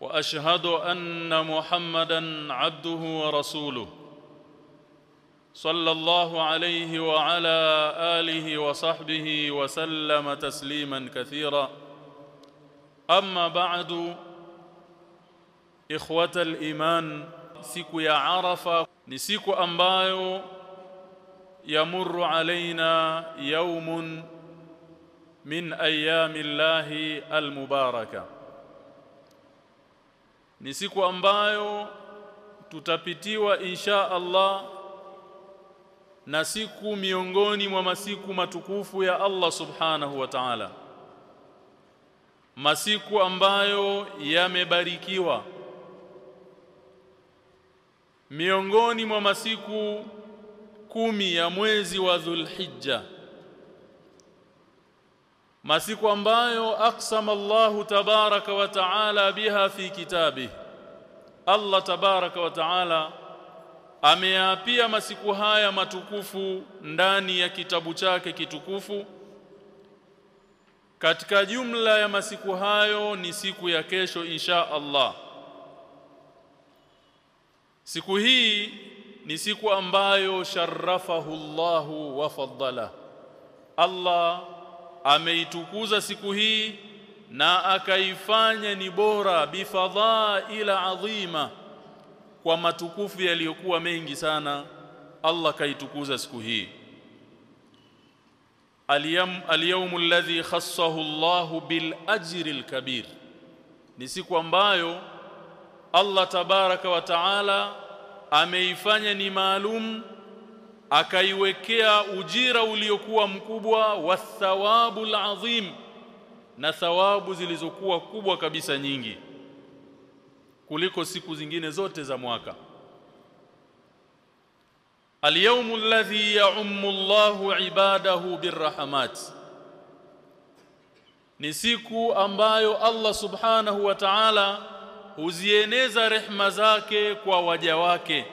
وأشهد أن محمدا عبده ورسوله. صلى الله عليه وعلى آله وصحبه وسلم تسليما كثيرا. أما بعد إخوة الإيمان سيكو يا عرفة نسيكو siku يمر علينا يوم من أيام الله المباركة ni siku ambayo tutapitiwa insha Allah na siku miongoni mwa masiku matukufu ya Allah subhanahu wa ta'ala. Masiku ambayo yamebarikiwa. Miongoni mwa masiku kumi ya mwezi wa Dhulhijja masiku ambayo aqsama Allahu tabaraka wa taala biha fi kitabi Allah tabaraka wa taala ameapia masiku haya matukufu ndani ya kitabu chake kitukufu. Katika jumla ya masiku hayo ni siku ya kesho insha Allah. Siku hii ni siku ambayo sharafahu Allahu wa faddala. Allah ameitukuza siku hii na akaifanya ni bora bifadhaila adhima kwa matukufu yaliyokuwa mengi sana. Allah kaitukuza siku hii. Aliyam alyawm alladhi khassahu Allah bil ajri kabir ni siku ambayo Allah tabaraka wa taala ameifanya ni maalum akaiwekea ujira uliokuwa mkubwa wa thawabu adhim na thawabu zilizokuwa kubwa kabisa nyingi kuliko siku zingine zote za mwaka اليوم الذي يعم الله عباده بالرحمات ni siku ambayo Allah subhanahu wa ta'ala huzieneza rehma zake kwa waja wake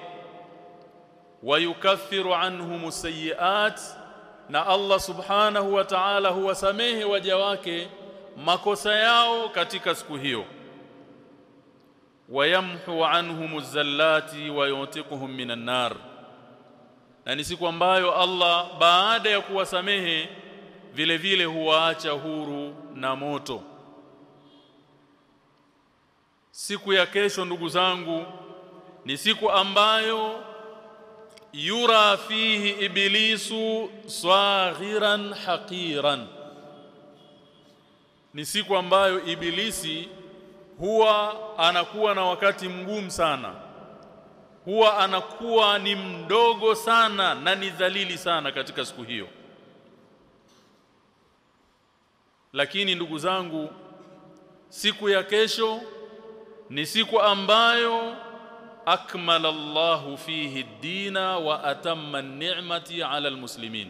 wayukaffiru anhum sayiat na Allah subhanahu wa ta'ala huwasamehe waja wake makosa yao katika siku hiyo. Wayamhu anhum zallati wa yutiquhum minan nar. Na ni siku ambayo Allah baada ya kuwasamehe vile vile huwaacha huru na moto. Siku ya kesho ndugu zangu ni siku ambayo yura fihi iblisu saghiran haqiran. Ni siku ambayo ibilisi huwa anakuwa na wakati mgumu sana. Huwa anakuwa ni mdogo sana na ni dhalili sana katika siku hiyo. Lakini ndugu zangu siku ya kesho ni siku ambayo akmala Allahu fihi ad-dina wa atamma an-ni'mati 'ala al-muslimin.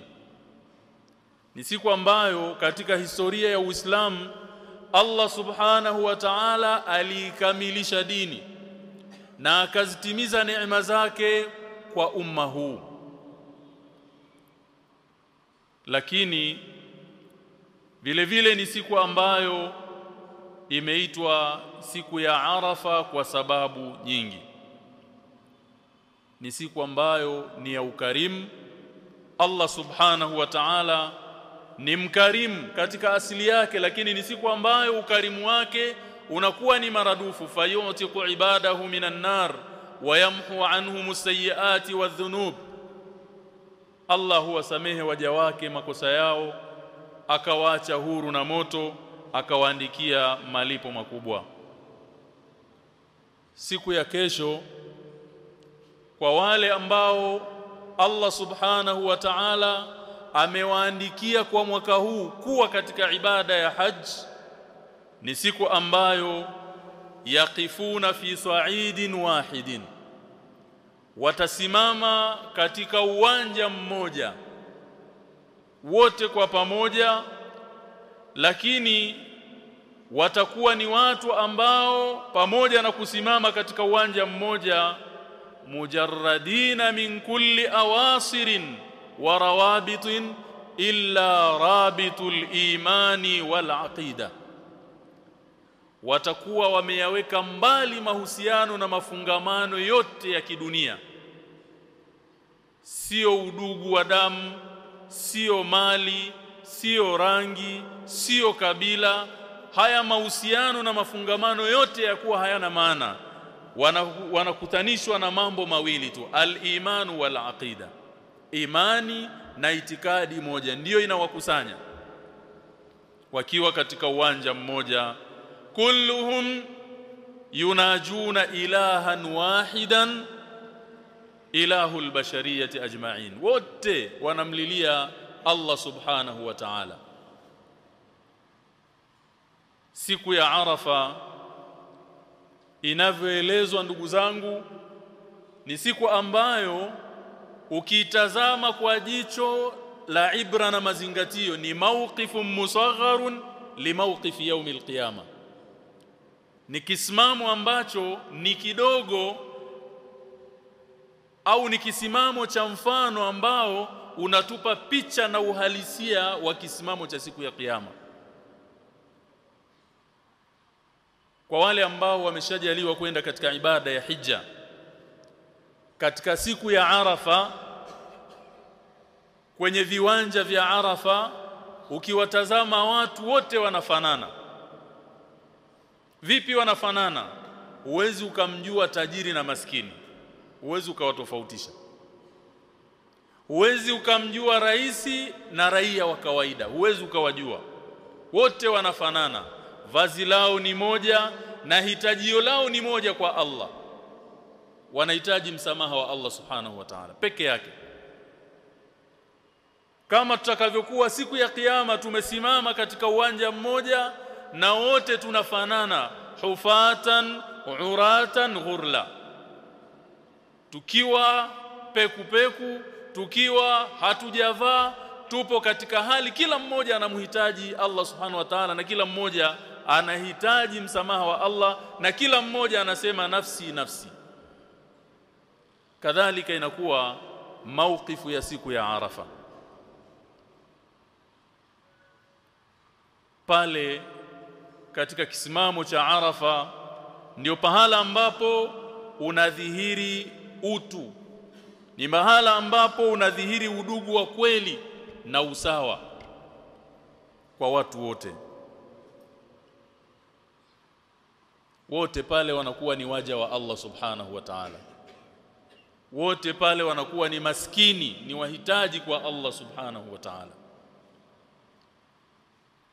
Ni siku ambayo katika historia ya Uislamu Allah subhanahu wa ta'ala alikamilisha dini na akazitimiza neema zake kwa umma huu. Lakini vile vile ni siku ambayo imeitwa siku ya Arafa kwa sababu nyingi ni siku ambayo ni ya ukarimu. Allah subhanahu wa ta'ala ni mkarimu katika asili yake lakini ni siku ambayo ukarimu wake unakuwa ni maradufu. Fayutiqu ibadahu minan nar wa yamhu anhum sayyiati wadhunub Allah huwasamehe waja wake makosa yao akawaacha huru na moto akawaandikia malipo makubwa. Siku ya kesho kwa wale ambao Allah subhanahu wa ta'ala amewaandikia kwa mwaka huu kuwa katika ibada ya haj ni siku ambayo yaqifuna fi sa'idin wahidin. Watasimama katika uwanja mmoja wote kwa pamoja lakini watakuwa ni watu ambao pamoja na kusimama katika uwanja mmoja mujarradina min kulli awasirin wa rawabitin illa rabitul imani wal watakuwa wameyaweka mbali mahusiano na mafungamano yote ya kidunia. Sio udugu wa damu sio mali sio rangi sio kabila. Haya mahusiano na mafungamano yote ya kuwa hayana maana wanakutanishwa na mambo mawili tu al-imanu wal aqida imani na itikadi moja ndiyo inawakusanya. Wakiwa katika uwanja mmoja kulluhum yunajuna ilahan wahidan ilahul bashariyati ajma'in. Wote wanamlilia Allah subhanahu wa ta'ala. Siku ya Arafa inavyoelezwa ndugu zangu ni siku ambayo ukiitazama kwa jicho la ibra na mazingatio ni mauqifu musagharun limawqifi yaumi alqiyama. Ni kisimamo ambacho ni kidogo au ni kisimamo cha mfano ambao unatupa picha na uhalisia wa kisimamo cha siku ya kiyama kwa wale ambao wameshajaliwa kwenda katika ibada ya hija katika siku ya Arafa kwenye viwanja vya Arafa ukiwatazama watu wote wanafanana. Vipi wanafanana? Huwezi ukamjua tajiri na maskini. Huwezi ukawatofautisha. Huwezi ukamjua raisi na raia wa kawaida. Huwezi ukawajua. Wote wanafanana vazi lao ni moja na hitajio lao ni moja kwa Allah. Wanahitaji msamaha wa Allah subhanahu wa ta'ala peke yake. Kama tutakavyokuwa siku ya kiyama tumesimama katika uwanja mmoja na wote tunafanana hufatan uratan ghurla. Tukiwa peku peku tukiwa hatujavaa tupo katika hali kila mmoja anamhitaji Allah subhanahu wa ta'ala na kila mmoja anahitaji msamaha wa Allah na kila mmoja anasema nafsi nafsi. Kadhalika inakuwa mauqifu ya siku ya Arafa. Pale katika kisimamo cha Arafa ndio pahala ambapo unadhihiri utu. Ni mahala ambapo unadhihiri udugu wa kweli na usawa kwa watu wote wote pale wanakuwa ni waja wa Allah subhanahu wa ta'ala. Wote pale wanakuwa ni maskini ni wahitaji kwa Allah subhanahu wa ta'ala.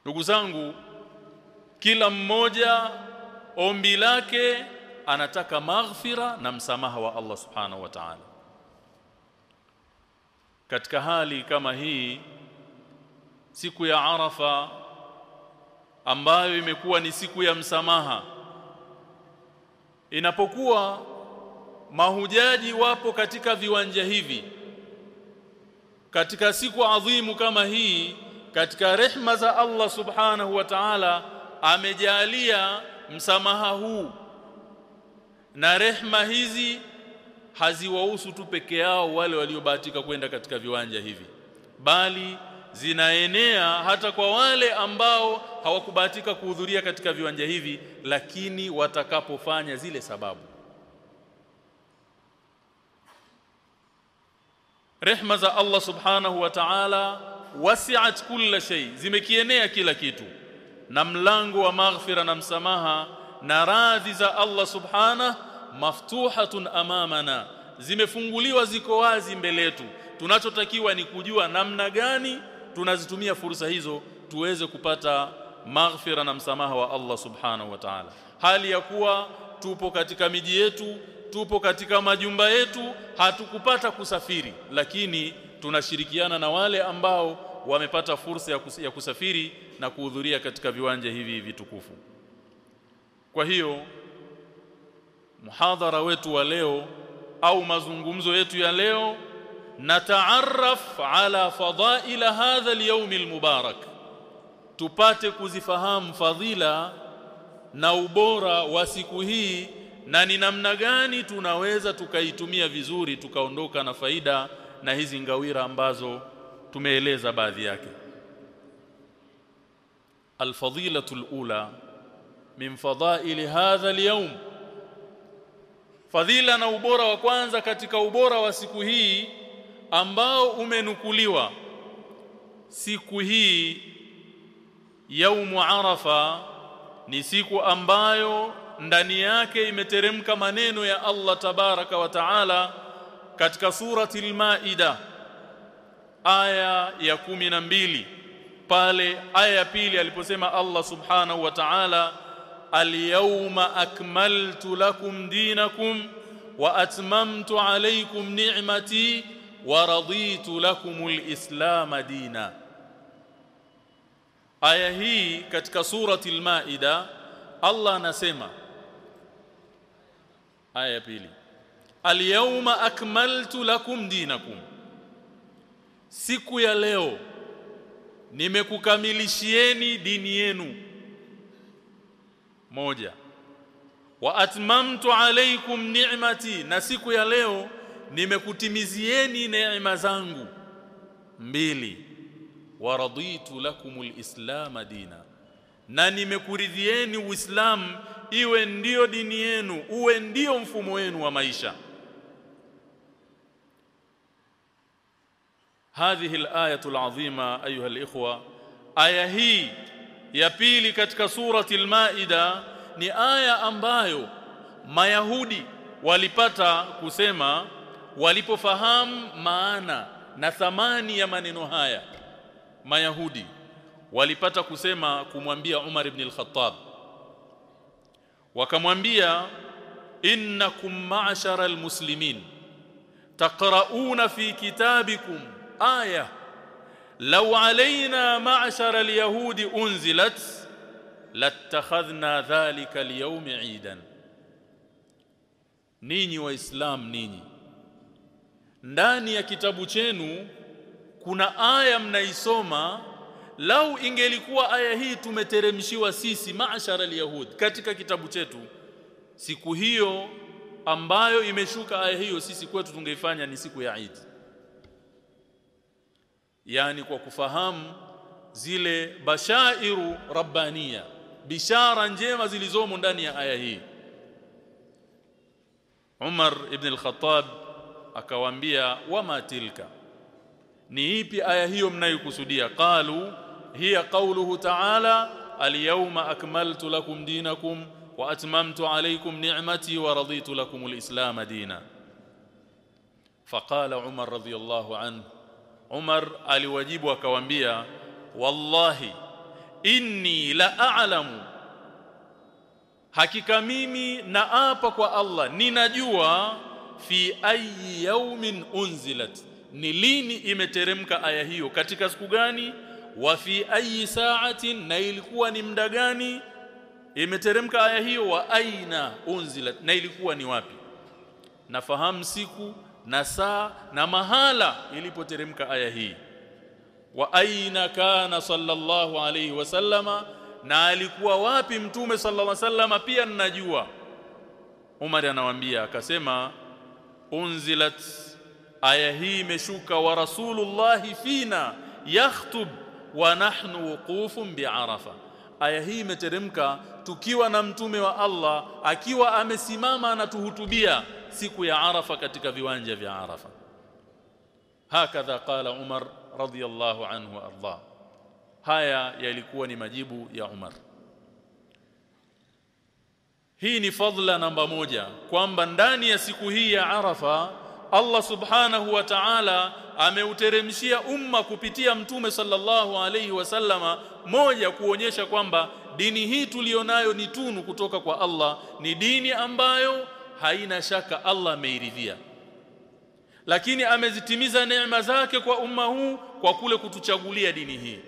Ndugu zangu kila mmoja ombi lake anataka maghfira na msamaha wa Allah subhanahu wa ta'ala. Katika hali kama hii siku ya Arafa ambayo imekuwa ni siku ya msamaha inapokuwa mahujaji wapo katika viwanja hivi katika siku adhimu kama hii katika rehma za Allah subhanahu wa ta'ala amejalia msamaha huu. Na rehma hizi haziwahusu tu peke yao wale waliobahatika kwenda katika viwanja hivi bali zinaenea hata kwa wale ambao hawakubahatika kuhudhuria katika viwanja hivi lakini watakapofanya zile sababu. Rehma za Allah subhanahu wa ta'ala wasi'at kulla shay zimekienea kila kitu. Na mlango wa maghfira na msamaha na radhi za Allah subhanahu maftuhatun amamana zimefunguliwa ziko wazi mbele yetu. Tunachotakiwa ni kujua namna gani tunazitumia fursa hizo tuweze kupata maghfira na msamaha wa Allah subhanahu wa ta'ala. Hali ya kuwa tupo katika miji yetu tupo katika majumba yetu hatukupata kusafiri lakini tunashirikiana na wale ambao wamepata fursa ya, kusafiri na kuhudhuria katika viwanja hivi vitukufu. Kwa hiyo muhadhara wetu wa leo au mazungumzo yetu ya leo nataarraf ala فضائل hadha المبارك al-mubarak. Tupate kuzifahamu fadhila na ubora wa siku hii na ni namna gani tunaweza tukaitumia vizuri tukaondoka na faida na hizi ngawira ambazo tumeeleza baadhi yake. Alfadilatu alula min fadaili hadha alyawm. Fadhila na ubora wa kwanza katika ubora wa siku hii ambao umenukuliwa siku hii yaumu arafa ni siku ambayo ndani yake imeteremka maneno ya Allah tabaraka wa taala katika surati al-Maida aya ya kumi na mbili. Pale aya ya pili aliposema Allah subhanahu wa ta'ala al-yawma akmaltu lakum dinakum wa atmamtu alaykum ni'mati wa lakumul lakum al-islam dina aya hii katika surati al-Maida Allah anasema aya ya pili Al-yawma akmaltu lakum dinakum Siku ya leo nimekukamilishieni dini yenu moja wa atmamtu alaykum ni'mati na siku ya leo nimekutimizieni neema zangu. Mbili waraditu lakumul islam dina. Na nimekuridhieni uislamu iwe ndiyo dini yenu uwe ndiyo mfumo wenu wa maisha. Hadhihi al-ayatu ayuha alikhwa. Aya hii ya pili katika surati almaida ni aya ambayo mayahudi walipata kusema walipofahamu maana na thamani ya maneno haya Mayahudi walipata kusema kumwambia Umar ibn al-Khattab wakamwambia innakum ma'shara al-muslimin taqra'una fi kitabikum aya law alaina ma'shara al-yahudi unzilat latakhadhna dhalika al-yawm 'idan ninyi waislam ninyi ndani ya kitabu chenu kuna aya mnaisoma lau ingelikuwa aya hii tumeteremshiwa sisi maashara al-yahud katika kitabu chetu siku hiyo ambayo imeshuka aya hiyo sisi kwetu tungeifanya ni siku ya Eid. Yani kwa kufahamu zile bashairu rabbania bishara njema zilizomo ndani ya aya hii. Umar ibn al-Khattab akawaambia wama tilka ni ipi aya hiyo mnayokusudia qalu hiya qawluhu ta'ala al-yawma akmaltu lakum dinakum wa atmamtu alaykum ni'mati wa raditu lakum al-islam dina faqala Umar radiyallahu anhu Umar aliwajibu akawaambia wallahi inni la a'lamu hakika mimi naapa kwa Allah ninajua fi ayi yaumin unzilat. Ni lini imeteremka aya hiyo? Katika siku gani? Wa fi ayi sa'atin na ilikuwa ni muda gani? Imeteremka aya hiyo? Wa aina unzilat na ilikuwa ni wapi? Nafahamu siku na saa na mahala ilipoteremka aya hii. Wa aina kana sallallahu alayhi wasallama na alikuwa wapi mtume sallallahu alayhi wasallama pia ninajua. Umar anawaambia akasema unzilat aya hii imeshuka wa rasulullah fina yakhtub wa nahnu wuqufun bi'arafa aya hii imeteremka tukiwa na mtume wa Allah akiwa amesimama anatuhutubia siku ya Arafa katika viwanja vya Arafa hakadha qala Umar radiyallahu anhu arda haya yalikuwa ni majibu ya Umar hii ni fadla namba moja kwamba ndani ya siku hii ya Arafa Allah subhanahu wa ta'ala ameuteremshia umma kupitia mtume sallallahu alayhi wasallama moja kuonyesha kwamba dini hii tulionayo ni tunu kutoka kwa Allah ni dini ambayo haina shaka Allah ameiridhia. Lakini amezitimiza neema zake kwa umma huu kwa kule kutuchagulia dini hii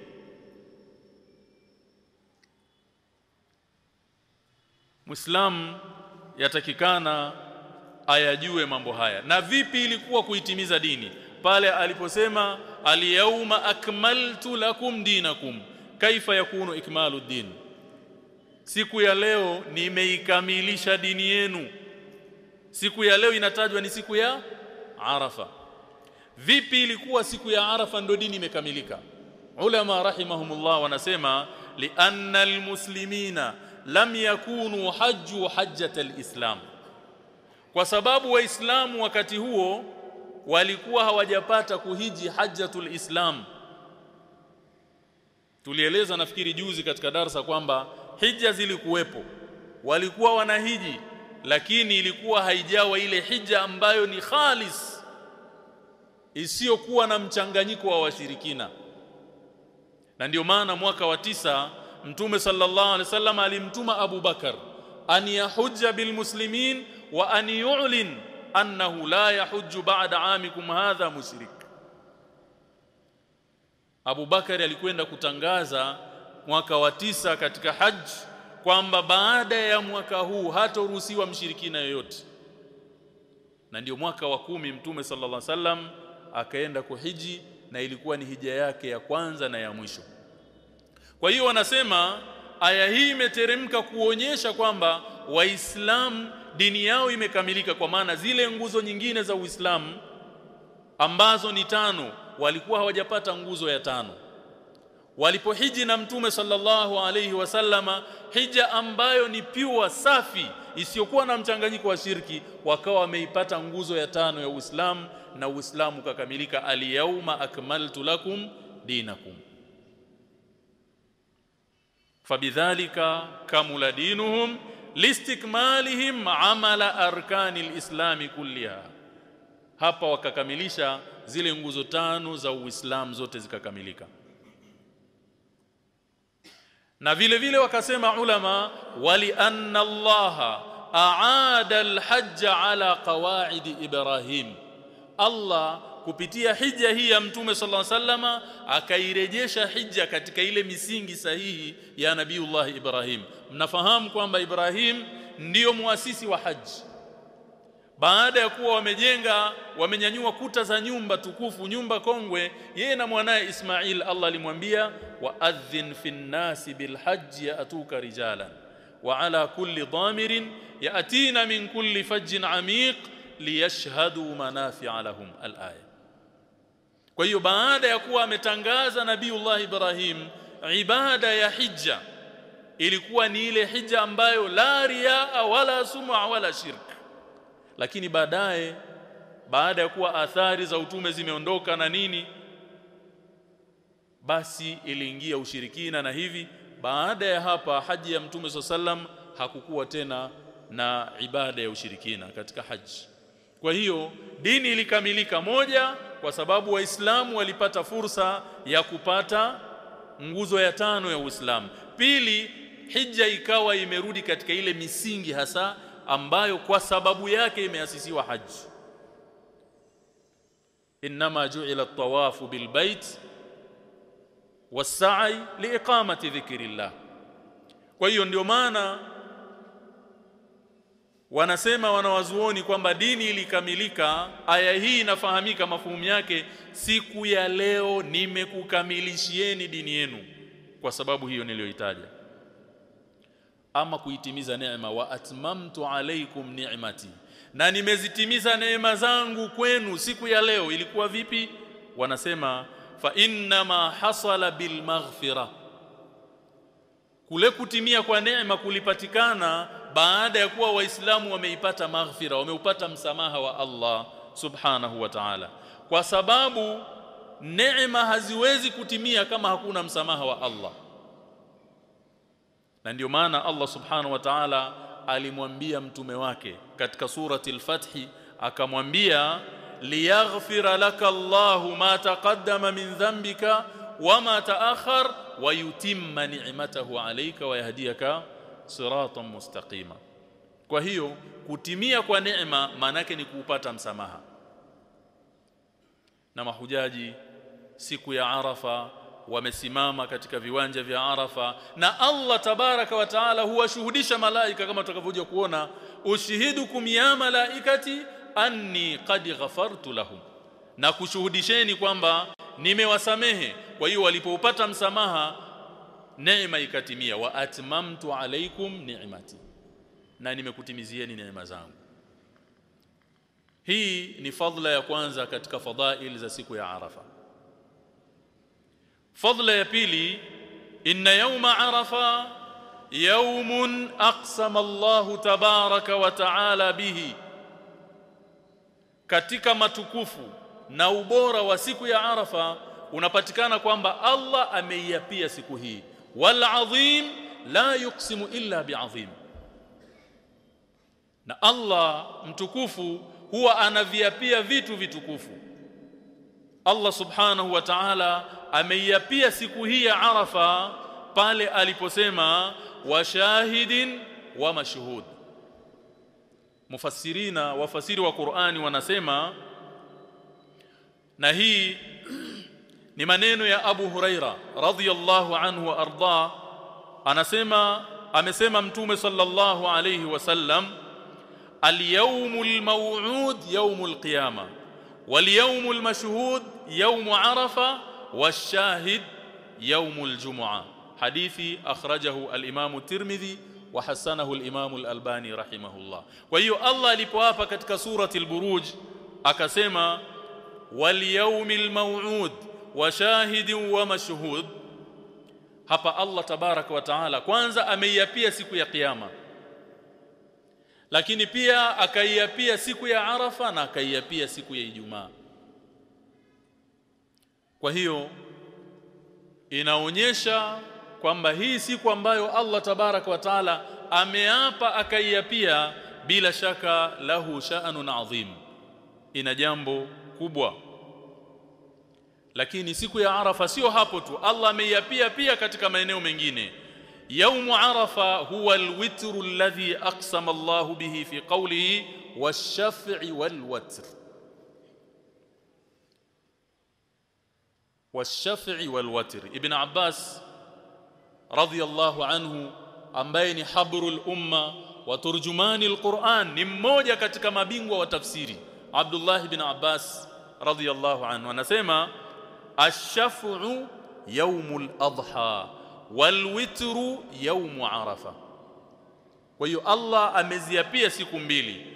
Muislam yatakikana ayajue mambo haya. Na vipi ilikuwa kuitimiza dini? Pale aliposema alyauma akmaltu lakum dinakum. Kaifa yakunu ikmalu din? Siku ya leo nimeikamilisha dini yenu. Siku ya leo inatajwa ni siku ya Arafa. Vipi ilikuwa siku ya Arafa ndio dini imekamilika? Ulama rahimahumullah wanasema lianna almuslimina lam yakunu hajju hajjat alislam. Kwa sababu waislamu wakati huo walikuwa hawajapata kuhiji hajjatul islam. Tulieleza nafikiri juzi katika darsa kwamba hija zilikuwepo. Walikuwa wanahiji lakini ilikuwa haijawa ile hija ambayo ni khalis isiyokuwa na mchanganyiko wa washirikina. Na ndio maana mwaka wa tisa mtume sallallahu alaihi wasallam alimtuma Abu Bakar an yahujja bilmuslimin wa an yu'lin annahu la yahujju ba'da amikum hadha mushrik. Abu Bakar alikwenda kutangaza mwaka wa tisa katika haji kwamba baada ya mwaka huu hataruhusiwa mshirikina yoyote. Na ndio mwaka wa kumi mtume sallallahu alaihi wasallam akaenda kuhiji na ilikuwa ni hija yake ya kwanza na ya mwisho kwa hiyo wanasema aya hii imeteremka kuonyesha kwamba waislamu dini yao imekamilika kwa maana zile nguzo nyingine za Uislamu ambazo ni tano walikuwa hawajapata nguzo ya tano. Walipohiji na mtume sallallahu alayhi wasallama hija ambayo ni piwa safi isiyokuwa na mchanganyiko wa shirki wakawa wameipata nguzo ya tano ya Uislamu na Uislamu ukakamilika. Al-yawma akmaltu lakum dinakum fabidhalika kamula dinuhum listikmalihim amala arkanil islami kulliha hapa wakakamilisha zile nguzo tano za Uislamu zote zikakamilika na vile vile wakasema ulama wali anna Allah aada alhajj ala qawaid Ibrahim Allah kupitia hija hii ya mtume sallallahu alaihi wasallama akairejesha hija katika ile misingi sahihi ya nabiiullah Ibrahim. Mnafahamu kwamba Ibrahim ndiyo muasisi wa haji baada ya kuwa wamejenga wamenyanyua kuta za nyumba tukufu nyumba kongwe yeye na mwanaye Ismail Allah alimwambia waadhin fin nasi bilhaji yaatuka rijalan wa ala kulli dhamirin yatina min kulli fajjin amiq liyashhadu manafi'a lahum. Alaya kwa hiyo baada ya kuwa ametangaza nabiiullah Ibrahim ibada ya hija ilikuwa ni ile hija ambayo la riaa wala sum'a wala shirk. Lakini baadaye baada ya kuwa athari za utume zimeondoka na nini basi iliingia ushirikina na hivi baada ya hapa haji ya mtume sallam hakukuwa tena na ibada ya ushirikina katika haji. Kwa hiyo dini ilikamilika moja kwa sababu waislamu walipata fursa ya kupata nguzo ya tano ya Uislamu. Pili hija ikawa imerudi katika ile misingi hasa ambayo kwa sababu yake imeasisiwa haji. Inma ju'ila at-tawafu bil bait was-sa'i liiqamati dhikrillah. Kwa hiyo ndio maana wanasema wanawazuoni kwamba dini ilikamilika. Aya hii inafahamika mafuhumu yake siku ya leo nimekukamilishieni dini yenu. Kwa sababu hiyo niliyoitaja. Ama kuitimiza neema wa atmamtu alaikum ni'mati. Na nimezitimiza neema zangu kwenu siku ya leo. Ilikuwa vipi? Wanasema fa inna ma hasala bil maghfira. Kule kutimia kwa neema kulipatikana baada ya kuwa waislamu wameipata maghfira wameupata msamaha wa Allah subhanahu wa ta'ala kwa sababu neema haziwezi kutimia kama hakuna msamaha wa Allah na ndio maana Allah subhanahu wa ta'ala alimwambia mtume wake katika surati al-Fath akamwambia liyaghfira laka Allahu ma taqaddama min dhanbika wama ta'akhkhar wa yutimma ni'matahu alayka wa yahdiyaka siratan mustaqima. Kwa hiyo kutimia kwa neema maanake ni kuupata msamaha. Na mahujaji siku ya Arafa wamesimama katika viwanja vya Arafa na Allah tabaraka wa taala huwashuhudisha malaika kama tutakavyokuja kuona ushihidukum ya malaikati anni qad ghafartu lahum. Na kushuhudisheni kwamba nimewasamehe. Kwa hiyo walipopata msamaha neema ikatimia wa atmamtu alaikum ni'mati na nimekutimizieni neema zangu hii ni fadhila ya kwanza katika fadhail za siku ya Arafa fadhila ya pili inna yawma arafa yawmun aqsama Allah tabaraka wa taala bihi katika matukufu na ubora wa siku ya Arafa unapatikana kwamba Allah ameiapia siku hii wal azim la yuqsimu illa bi'azim. Na Allah mtukufu huwa anaviapia vitu vitukufu. Allah subhanahu wa ta'ala ameiapia siku hii ya Arafa pale aliposema washahidin wa mashhud. Mufassirina wafasiri wa Qur'ani wanasema na hii ni maneno ya Abu Huraira radhiyallahu anhu wa arda anasema amesema mtume sallallahu alayhi wasallam al-yawmul maw'ud yawmul qiyamah wal-yawmul mashhud yawm arafa wash-shahid yawmul jumu'ah hadithi akhrajahu al-imam at-tirmidhi wa hasanahu al-imam al-albani rahimahullah kwa hiyo Allah alipoapa katika surati al-buruj akasema wal-yawmil maw'ud wa shahidin wa mashhud. Hapa Allah tabarak wa taala kwanza ameiapia siku ya kiyama lakini pia akaiapia siku ya Arafa na akaiapia siku ya Ijumaa. Kwa hiyo inaonyesha kwamba hii siku ambayo Allah tabarak wa taala ameapa akaiapia bila shaka lahu sha'anun adhim ina jambo kubwa lakini siku ya Arafa sio hapo tu Allah ameiapia pia katika maeneo mengine يوم عرفة هو الوتر الذي أقسم الله به في قوله والشفع والوتر والشفع والوتر ابن عباس رضي الله عنه ambaye ni habrul umma wa turjumani alquran ni mmoja katika mabingwa wa tafsiri Abdullah ibn Abbas radhiyallahu anhu anasema ash-shaf'u yawmul adha walwitru yaumu arafa kwa hiyo Allah ameziapia siku mbili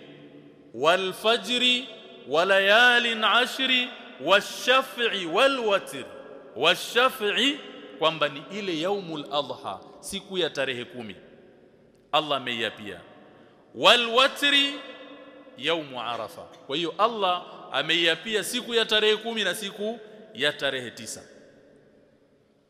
walfajri walayalin ashri washaf'i walwatr washaf'i kwamba ni ile yaumul adha siku ya tarehe kumi Allah ameiapia walwatri yaumu arafa kwa hiyo Allah ameiapia siku ya tarehe kumi na siku ya tarehe tisa.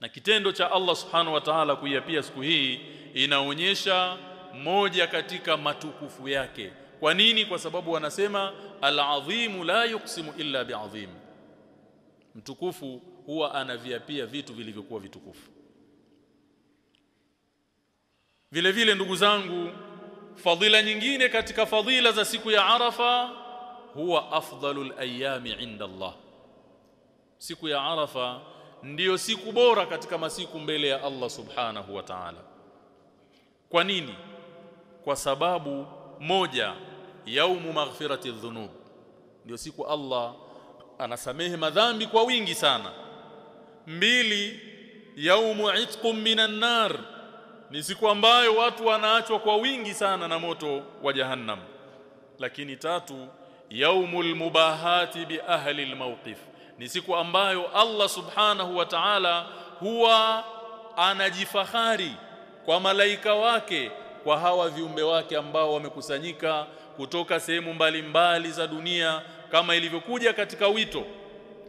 Na kitendo cha Allah subhanahu wa ta'ala kuiapia siku hii inaonyesha moja katika matukufu yake. Kwa nini? Kwa sababu wanasema al-azimu la yuksimu illa bi'azim. Mtukufu huwa anaviapia vitu vilivyokuwa vitukufu. Vile vile ndugu zangu fadhila nyingine katika fadhila za siku ya Arafa huwa afdalul ayami inda Allah siku ya Arafa ndiyo siku bora katika masiku mbele ya Allah subhanahu wa ta'ala. Kwa nini? Kwa sababu moja yaumu maghfirati dhunub. Ndio siku Allah anasamehe madhambi kwa wingi sana. Mbili yaumu itqum minan nar. Ni siku ambayo watu wanaachwa kwa wingi sana na moto wa jahannam. Lakini tatu yaumul mubahati bi ahli almawqif ni siku ambayo Allah subhanahu wa ta'ala huwa anajifahari kwa malaika wake kwa hawa viumbe wake ambao wamekusanyika kutoka sehemu mbalimbali za dunia kama ilivyokuja katika wito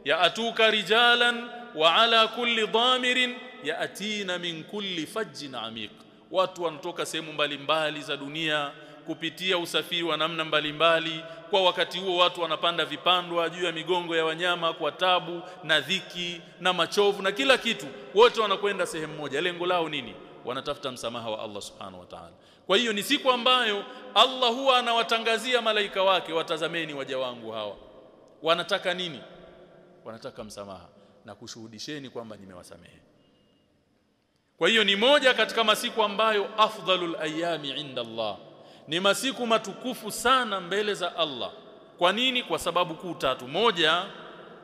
ya atuka rijalan wa ala kulli dhamirin yaatina min kulli fajjin amiq. Watu wanatoka sehemu mbalimbali za dunia kupitia usafiri wa namna mbalimbali. Kwa wakati huo watu wanapanda vipandwa juu ya migongo ya wanyama kwa tabu na dhiki na machovu na kila kitu. Wote wanakwenda sehemu moja. Lengo lao nini? Wanatafuta msamaha wa Allah subhanahu wa ta'ala. Kwa hiyo ni siku ambayo Allah huwa anawatangazia malaika wake watazameni waja wangu hawa. Wanataka nini? Wanataka msamaha. Na kushuhudisheni kwamba nimewasamehe. Kwa hiyo ni moja katika masiku ambayo afdhalul ayami inda Allah ni masiku matukufu sana mbele za Allah. Kwa nini? Kwa sababu kuu tatu. Moja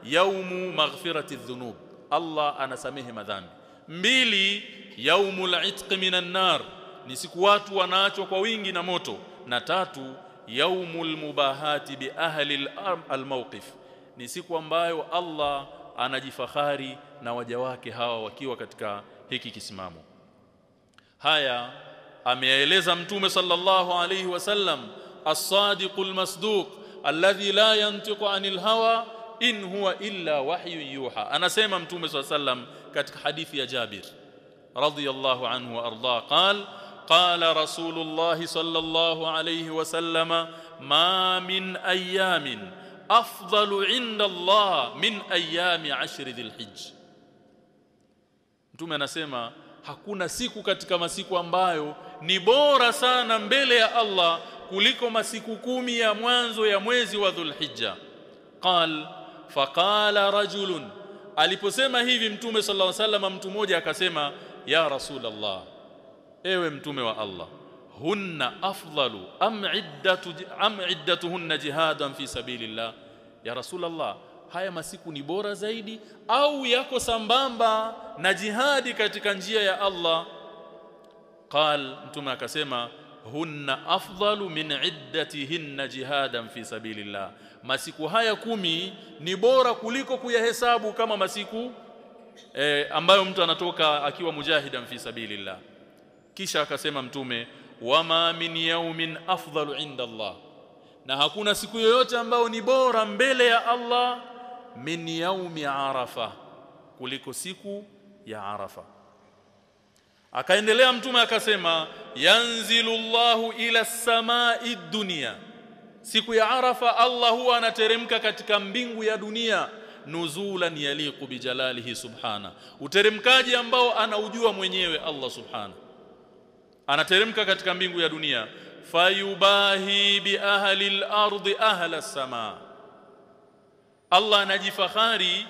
yaumu maghfirati dhunub. Allah anasamehe madhambi. Mbili yaumu al'itq minan nar. Ni siku watu wanaachwa kwa wingi na moto. Na tatu yaumul mubahati bi ahli al-mawqif. Ni siku ambayo Allah anajifahari na waja wake hawa wakiwa katika hiki kisimamo. Haya ameeleza mtume sallallahu alayhi wasallam as-sadiqul masduq alladhi la yantiqu anil hawa in huwa illa wahyu yuha anasema mtume sallallahu alayhi wasallam katika hadithi ya Jabir radiyallahu anhu wa arda qala قال رسول الله صلى الله عليه وسلم ما من ايام افضل عند الله من ايام عشر ذي الحج mtume anasema hakuna siku katika masiku ambayo ni bora sana mbele ya Allah kuliko masiku kumi ya mwanzo ya mwezi wa Dhulhijja. Qal faqala rajulun. Aliposema hivi mtume sallallahu alaihi wasallam mtu mmoja akasema ya rasulullah ewe mtume wa Allah hunna afdalu am iddatu am iddatuhunna jihadan fi sabilillah. Ya rasulullah haya masiku ni bora zaidi au yako sambamba na jihadi katika njia ya Allah? Qal mtume akasema hunna afdalu min iddatihinna jihadan fi sabilillah. Masiku haya kumi ni bora kuliko kuyahesabu kama masiku e, ambayo mtu anatoka akiwa mujahidan fi sabilillah. Kisha akasema mtume wama min yaumin afdalu inda Allah. Na hakuna siku yoyote ambayo ni bora mbele ya Allah min yaumi arafa kuliko siku ya arafa. Akaendelea mtume akasema yanzilu llahu ila samai dunia. Siku ya arafa Allah huwa anateremka katika mbingu ya dunia nuzulan yaliqu bijalalihi subhana. Uteremkaji ambao anaujua mwenyewe Allah subhana. Anateremka katika mbingu ya dunia fayubahi bi ahli al-ardi ahla as-samaa Allah anajifahari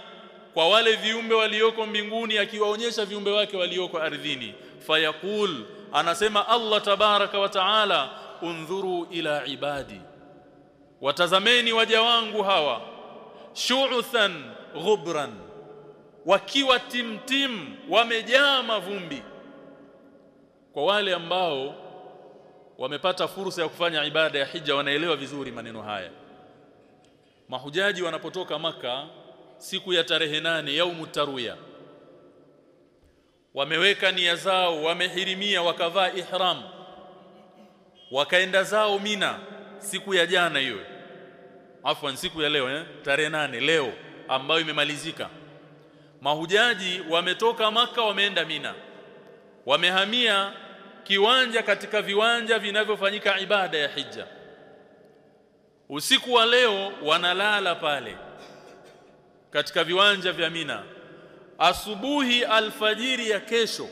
kwa wale viumbe walioko mbinguni akiwaonyesha viumbe wake walioko ardhini. Fayaqul anasema Allah tabaraka wa taala undhuru ila ibadi. Watazameni waja wangu hawa shu'than ghubran wakiwa timtim wamejaa mavumbi. Kwa wale ambao wamepata fursa ya kufanya ibada ya hija wanaelewa vizuri maneno haya mahujaji wanapotoka maka siku ya tarehe nane yaumu tarwiya wameweka nia zao wamehirimia wakavaa ihram wakaenda zao mina siku ya jana hiyo. Afwan siku ya leo eh? tarehe nane leo ambayo imemalizika. Mahujaji wametoka maka wameenda mina. Wamehamia kiwanja katika viwanja vinavyofanyika ibada ya hija usiku wa leo wanalala pale katika viwanja vya Mina. Asubuhi alfajiri ya kesho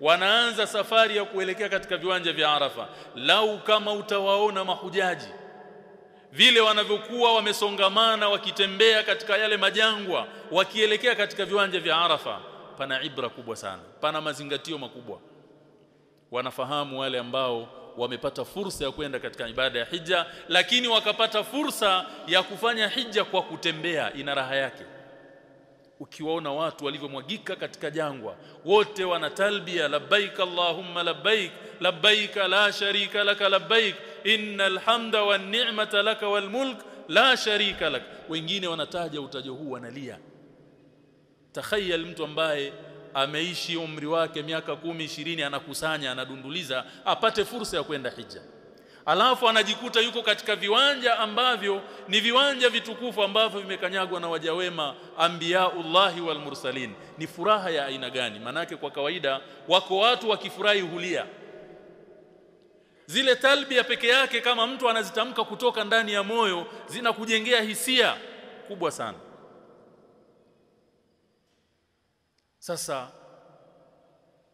wanaanza safari ya kuelekea katika viwanja vya Arafa. Lau kama utawaona mahujaji vile wanavyokuwa wamesongamana wakitembea katika yale majangwa wakielekea katika viwanja vya Arafa pana ibra kubwa sana pana mazingatio makubwa. Wanafahamu wale ambao wamepata fursa ya kwenda katika ibada ya hija lakini wakapata fursa ya kufanya hija kwa kutembea ina raha yake. Ukiwaona watu walivyomwagika katika jangwa wote wana talbia labbaik allahumma labbaik labbaik la sharika laka labbaik innal hamda wan ni'mata laka wal mulk la sharika lak. Wengine wanataja utajo huu wanalia. Takhayal mtu ambaye ameishi umri wake miaka kumi ishirini anakusanya anadunduliza apate fursa ya kwenda hija. Alafu anajikuta yuko katika viwanja ambavyo ni viwanja vitukufu ambavyo vimekanyagwa na wajawema wema walmursalin wal mursalin. Ni furaha ya aina gani? Manake kwa kawaida wako watu wakifurahi hulia. Zile talbia peke yake kama mtu anazitamka kutoka ndani ya moyo zinakujengea hisia kubwa sana sasa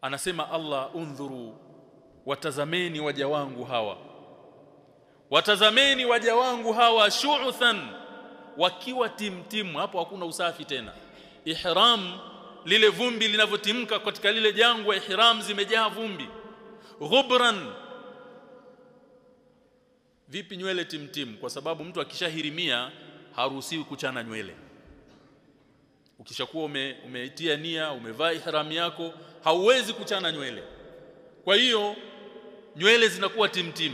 anasema Allah undhuru watazameni waja wangu hawa. Watazameni waja wangu hawa shu'than. Wakiwa timtimu hapo hakuna usafi tena. Ihram lile vumbi linavyotimka katika lile jangwa ihram zimejaa vumbi. Ghubran. Vipi nywele timtimu? kwa sababu mtu akishahirimia haruhusiwi kuchana nywele ukishakuwa ume, umeitia nia umevaa ihram yako hauwezi kuchana nywele. Kwa hiyo nywele zinakuwa timtim.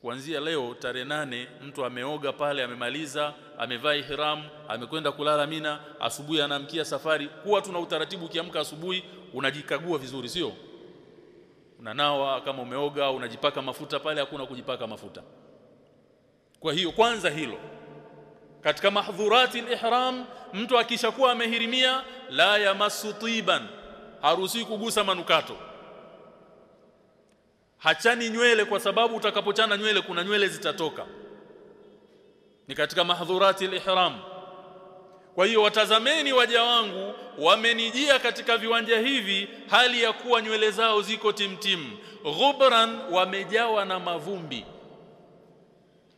Kuanzia leo tarehe nane mtu ameoga pale amemaliza amevaa ihram amekwenda kulala mina asubuhi anaamkia safari. Kuwa tuna utaratibu ukiamka asubuhi unajikagua vizuri sio? Unanawa kama umeoga unajipaka mafuta pale hakuna kujipaka mafuta. Kwa hiyo kwanza hilo katika mahdhurati ihram mtu akishakuwa amehirimia la yamassu tiban haruhusiwi kugusa manukato. Hachani nywele kwa sababu utakapochana nywele kuna nywele zitatoka. Ni katika mahdhurati ihram kwa hiyo watazameni waja wangu wamenijia katika viwanja hivi hali ya kuwa nywele zao ziko timtim. Ghubran wamejawa na mavumbi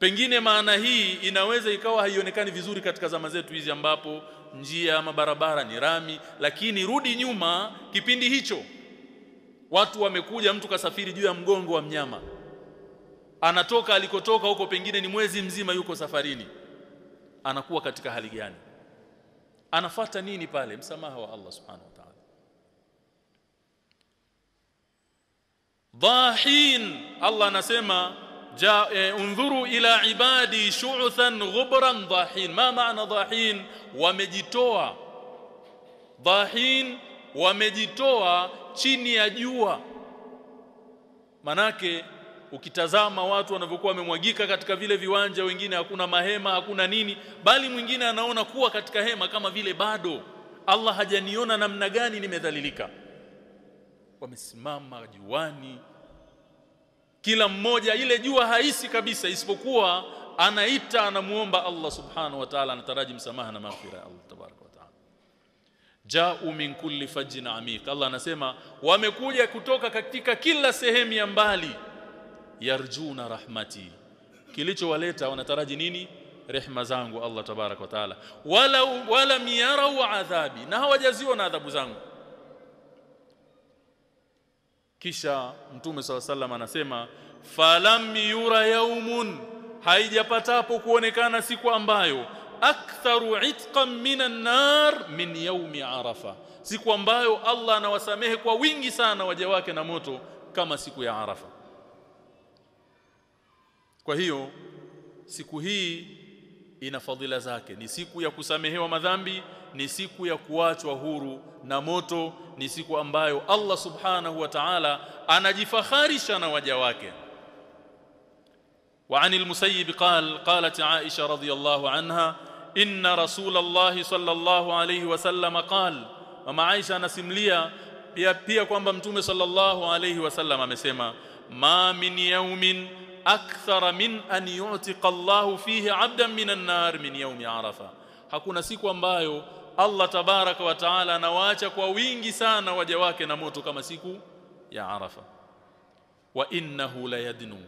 pengine maana hii inaweza ikawa haionekani vizuri katika zama zetu hizi ambapo njia ama barabara ni rami lakini rudi nyuma kipindi hicho. Watu wamekuja mtu kasafiri juu ya mgongo wa mnyama. Anatoka alikotoka huko pengine ni mwezi mzima yuko safarini. Anakuwa katika hali gani? Anafata nini pale? Msamaha wa Allah subhanahu wa ta'ala. Dhahin Allah anasema e, undhuru ila ibadi shu'than ghubran dhahin. Ma maana dhahin? Wamejitoa. Dhahin wamejitoa chini ya jua. Manake ukitazama watu wanavyokuwa wamemwagika katika vile viwanja wengine hakuna mahema hakuna nini bali mwingine anaona kuwa katika hema kama vile bado. Allah hajaniona namna gani nimedhalilika. Wamesimama juani kila mmoja ile jua haisi kabisa isipokuwa anaita anamuomba Allah subhanahu wa ta'ala anataraji msamaha na maghfira ya Allah tabarak wa ta'ala. Ja'u min kulli fajjin amiq. Allah anasema wamekuja kutoka katika kila sehemu ya mbali yarjuna rahmati. Kilichowaleta wanataraji nini? Rehma zangu Allah tabarak wa taala. Wala wala miyarau adhabi. Na hawajaziona adhabu zangu kisha mtume swalla sallam anasema falam yura yaumun haijapatapo kuonekana siku ambayo aktharu itqan minan nar min yaumi arafa siku ambayo Allah anawasamehe kwa wingi sana waja wake na moto kama siku ya arafa. Kwa hiyo siku hii ina fadhila zake. Ni siku ya kusamehewa madhambi ni siku ya kuachwa huru na moto ni siku ambayo Allah subhanahu wa ta'ala anajifakharisha na waja wake وعن المسيب قال قالت عائشة رضي الله عنها إن رسول الله صلى الله عليه وسلم قال وما عائشة نسمليا pia pia kwamba mtume sallallahu alayhi wasallam amesema ma min yawmin akthara min an yu'tiqa Allahu fihi 'abdan minan nar min yawmi arafa hakuna siku ambayo Allah tabaraka wa taala anawaacha kwa wingi sana waja wake na moto kama siku ya arafa. Wa innahu layadnu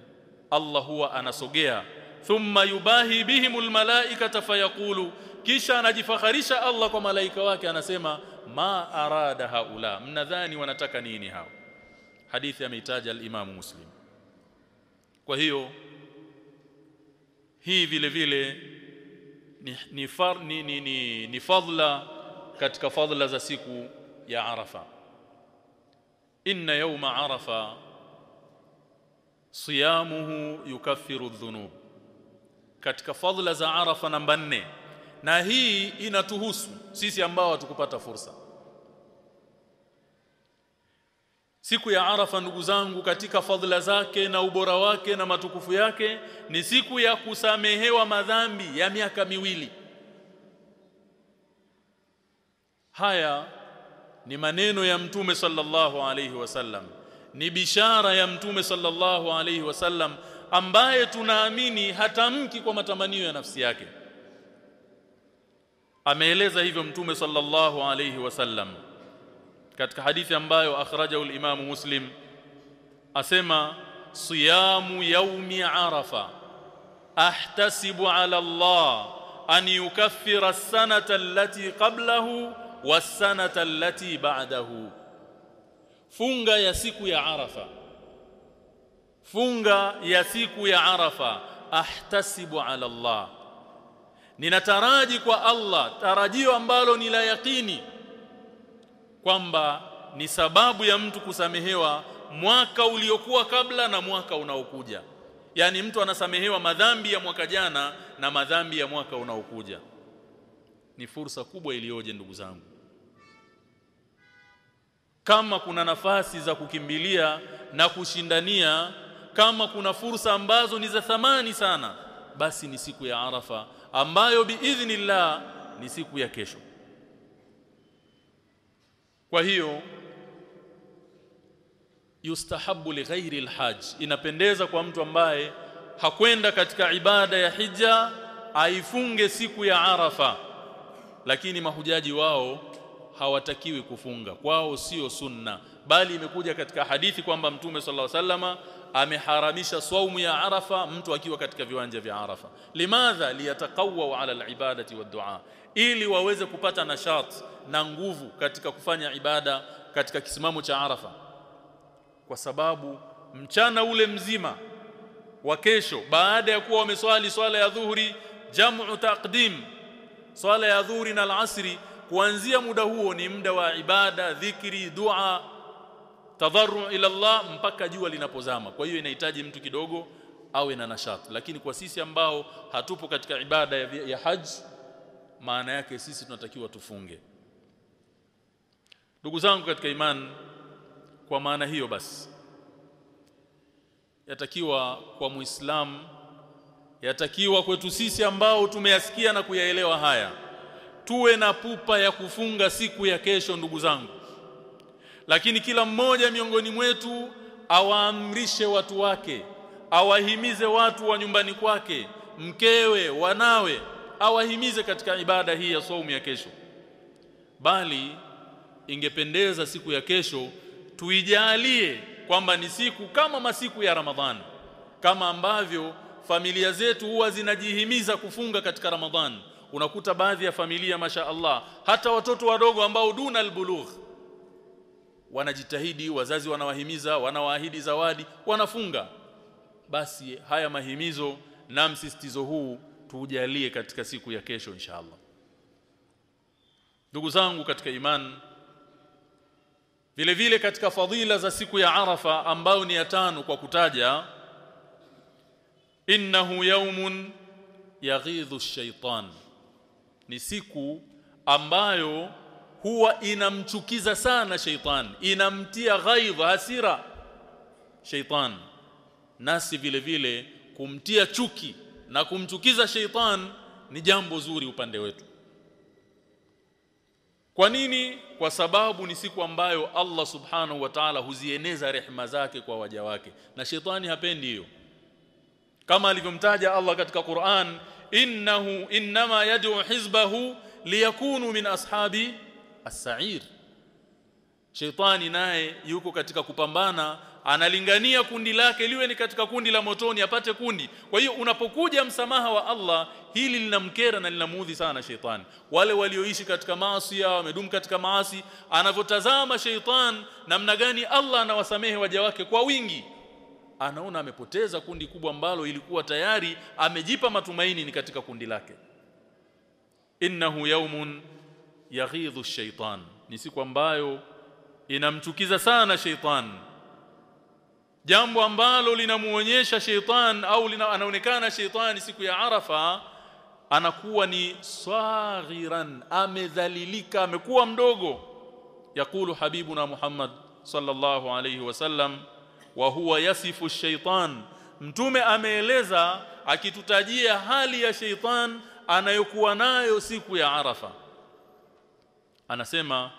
Allah huwa anasogea. Thumma yubahi bihimul malaikata fayaqulu kisha anajifakharisha Allah kwa malaika wake anasema ma arada haula mnadhani wanataka nini hao? Hadithi ameitaja al-Imam Muslim. Kwa hiyo hii vile vile ni ni, far, ni, ni, ni, ni fadla katika fadla za siku ya Arafa. Inna yawma Arafa siyamuhu yukaffiru dhunub. Katika fadla za Arafa namba nne. Na hii inatuhusu sisi ambao hatukupata fursa Siku ya Arafa ndugu zangu katika fadhila zake na ubora wake na matukufu yake ni siku ya kusamehewa madhambi ya miaka miwili. Haya ni maneno ya Mtume sallallahu alayhi wasallam. Ni bishara ya Mtume sallallahu alayhi wasallam ambaye tunaamini hatamki kwa matamanio ya nafsi yake. Ameeleza hivyo Mtume sallallahu alayhi wasallam katika hadithi ambayo akhrajahu al-Imam Muslim asema siyamu yaumi arafa ahtasibu ala Allah an yukaffira as-sanata allati qablahu was-sanata allati ba'dahu funga ya siku ya arafa funga ya siku ya arafa ahtasibu ala Allah ninataraji kwa Allah tarajio ambalo ni la yakini kwamba ni sababu ya mtu kusamehewa mwaka uliokuwa kabla na mwaka unaokuja. Yani mtu anasamehewa madhambi ya mwaka jana na madhambi ya mwaka unaokuja. Ni fursa kubwa iliyoje ndugu zangu? Kama kuna nafasi za kukimbilia na kushindania kama kuna fursa ambazo ni za thamani sana basi ni siku ya Arafa ambayo biidhnillah ni siku ya kesho kwa hiyo yustahabu lighairi alhaj inapendeza kwa mtu ambaye hakwenda katika ibada ya hija aifunge siku ya Arafa lakini mahujaji wao hawatakiwi kufunga. Kwao sio sunna. Bali imekuja katika hadithi kwamba mtume sallallahu wasallama ameharamisha saumu ya Arafa mtu akiwa katika viwanja vya Arafa. Limadha liyataqawwa ala alibadati waddu'a ili waweze kupata nashat na nguvu katika kufanya ibada katika kisimamo cha Arafa. Kwa sababu mchana ule mzima wa kesho baada ya kuwa wameswali swala ya dhuhuri jam'u taqdim swala ya dhuhuri na al-asri kuanzia muda huo ni muda wa ibada dhikri dua tadharru ila Allah mpaka jua linapozama. Kwa hiyo inahitaji mtu kidogo awe na nashat. Lakini kwa sisi ambao hatupo katika ibada ya, ya haj maana yake sisi tunatakiwa tufunge. Ndugu zangu katika imani kwa maana hiyo basi yatakiwa kwa muislamu yatakiwa kwetu sisi ambao tumeyasikia na kuyaelewa haya tuwe na pupa ya kufunga siku ya kesho ndugu zangu. Lakini kila mmoja miongoni mwetu awaamrishe watu wake awahimize watu wa nyumbani kwake mkewe wanawe awahimize katika ibada hii ya saumu ya kesho. Bali ingependeza siku ya kesho tuijalie kwamba ni siku kama masiku ya Ramadhani kama ambavyo familia zetu huwa zinajihimiza kufunga katika Ramadhani unakuta baadhi ya familia masha Allah hata watoto wadogo ambao duna albulugh wanajitahidi wazazi wanawahimiza wanawaahidi zawadi wanafunga. Basi haya mahimizo na msisitizo huu tuujalie katika siku ya kesho inshallah. Ndugu zangu katika imani vile vile katika fadhila za siku ya Arafa ambayo ni ya tano kwa kutaja innahu yaumun yaghidhu shaitan ni siku ambayo huwa inamchukiza sana shaitan inamtia ghaidha hasira shaitan nasi vile vile kumtia chuki na kumchukiza sheitan ni jambo zuri upande wetu. Kwa nini? Kwa sababu ni siku ambayo Allah subhanahu wa ta'ala huzieneza rehema zake kwa waja wake. Na sheitani hapendi hiyo. Kama alivyomtaja Allah katika Qur'an innahu inma yad'u hizbahu liyakunu min ashabi as-sa'ir. Shetani naye yuko katika kupambana analingania kundi lake liwe ni katika kundi la motoni apate kundi. Kwa hiyo unapokuja msamaha wa Allah hili linamkera na linamuudhi sana sheitani. Wale walioishi katika maasi wamedumu katika maasi anavyotazama sheitan namna gani Allah anawasamehe waja wake kwa wingi. Anaona amepoteza kundi kubwa ambalo ilikuwa tayari amejipa matumaini ni katika kundi lake. Innahu yaumun yaghidhu shaitan ni siku ambayo inamchukiza sana sheitan jambo ambalo linamuonyesha sheitan au lina, anaonekana sheitani siku ya Arafa anakuwa ni saghiran amedhalilika amekuwa mdogo. Yakulu habibuna Muhammad sallallahu alayhi wasallam wa huwa yasifu shaitan. Mtume ameeleza akitutajia hali ya sheitan anayokuwa nayo siku ya Arafa. Anasema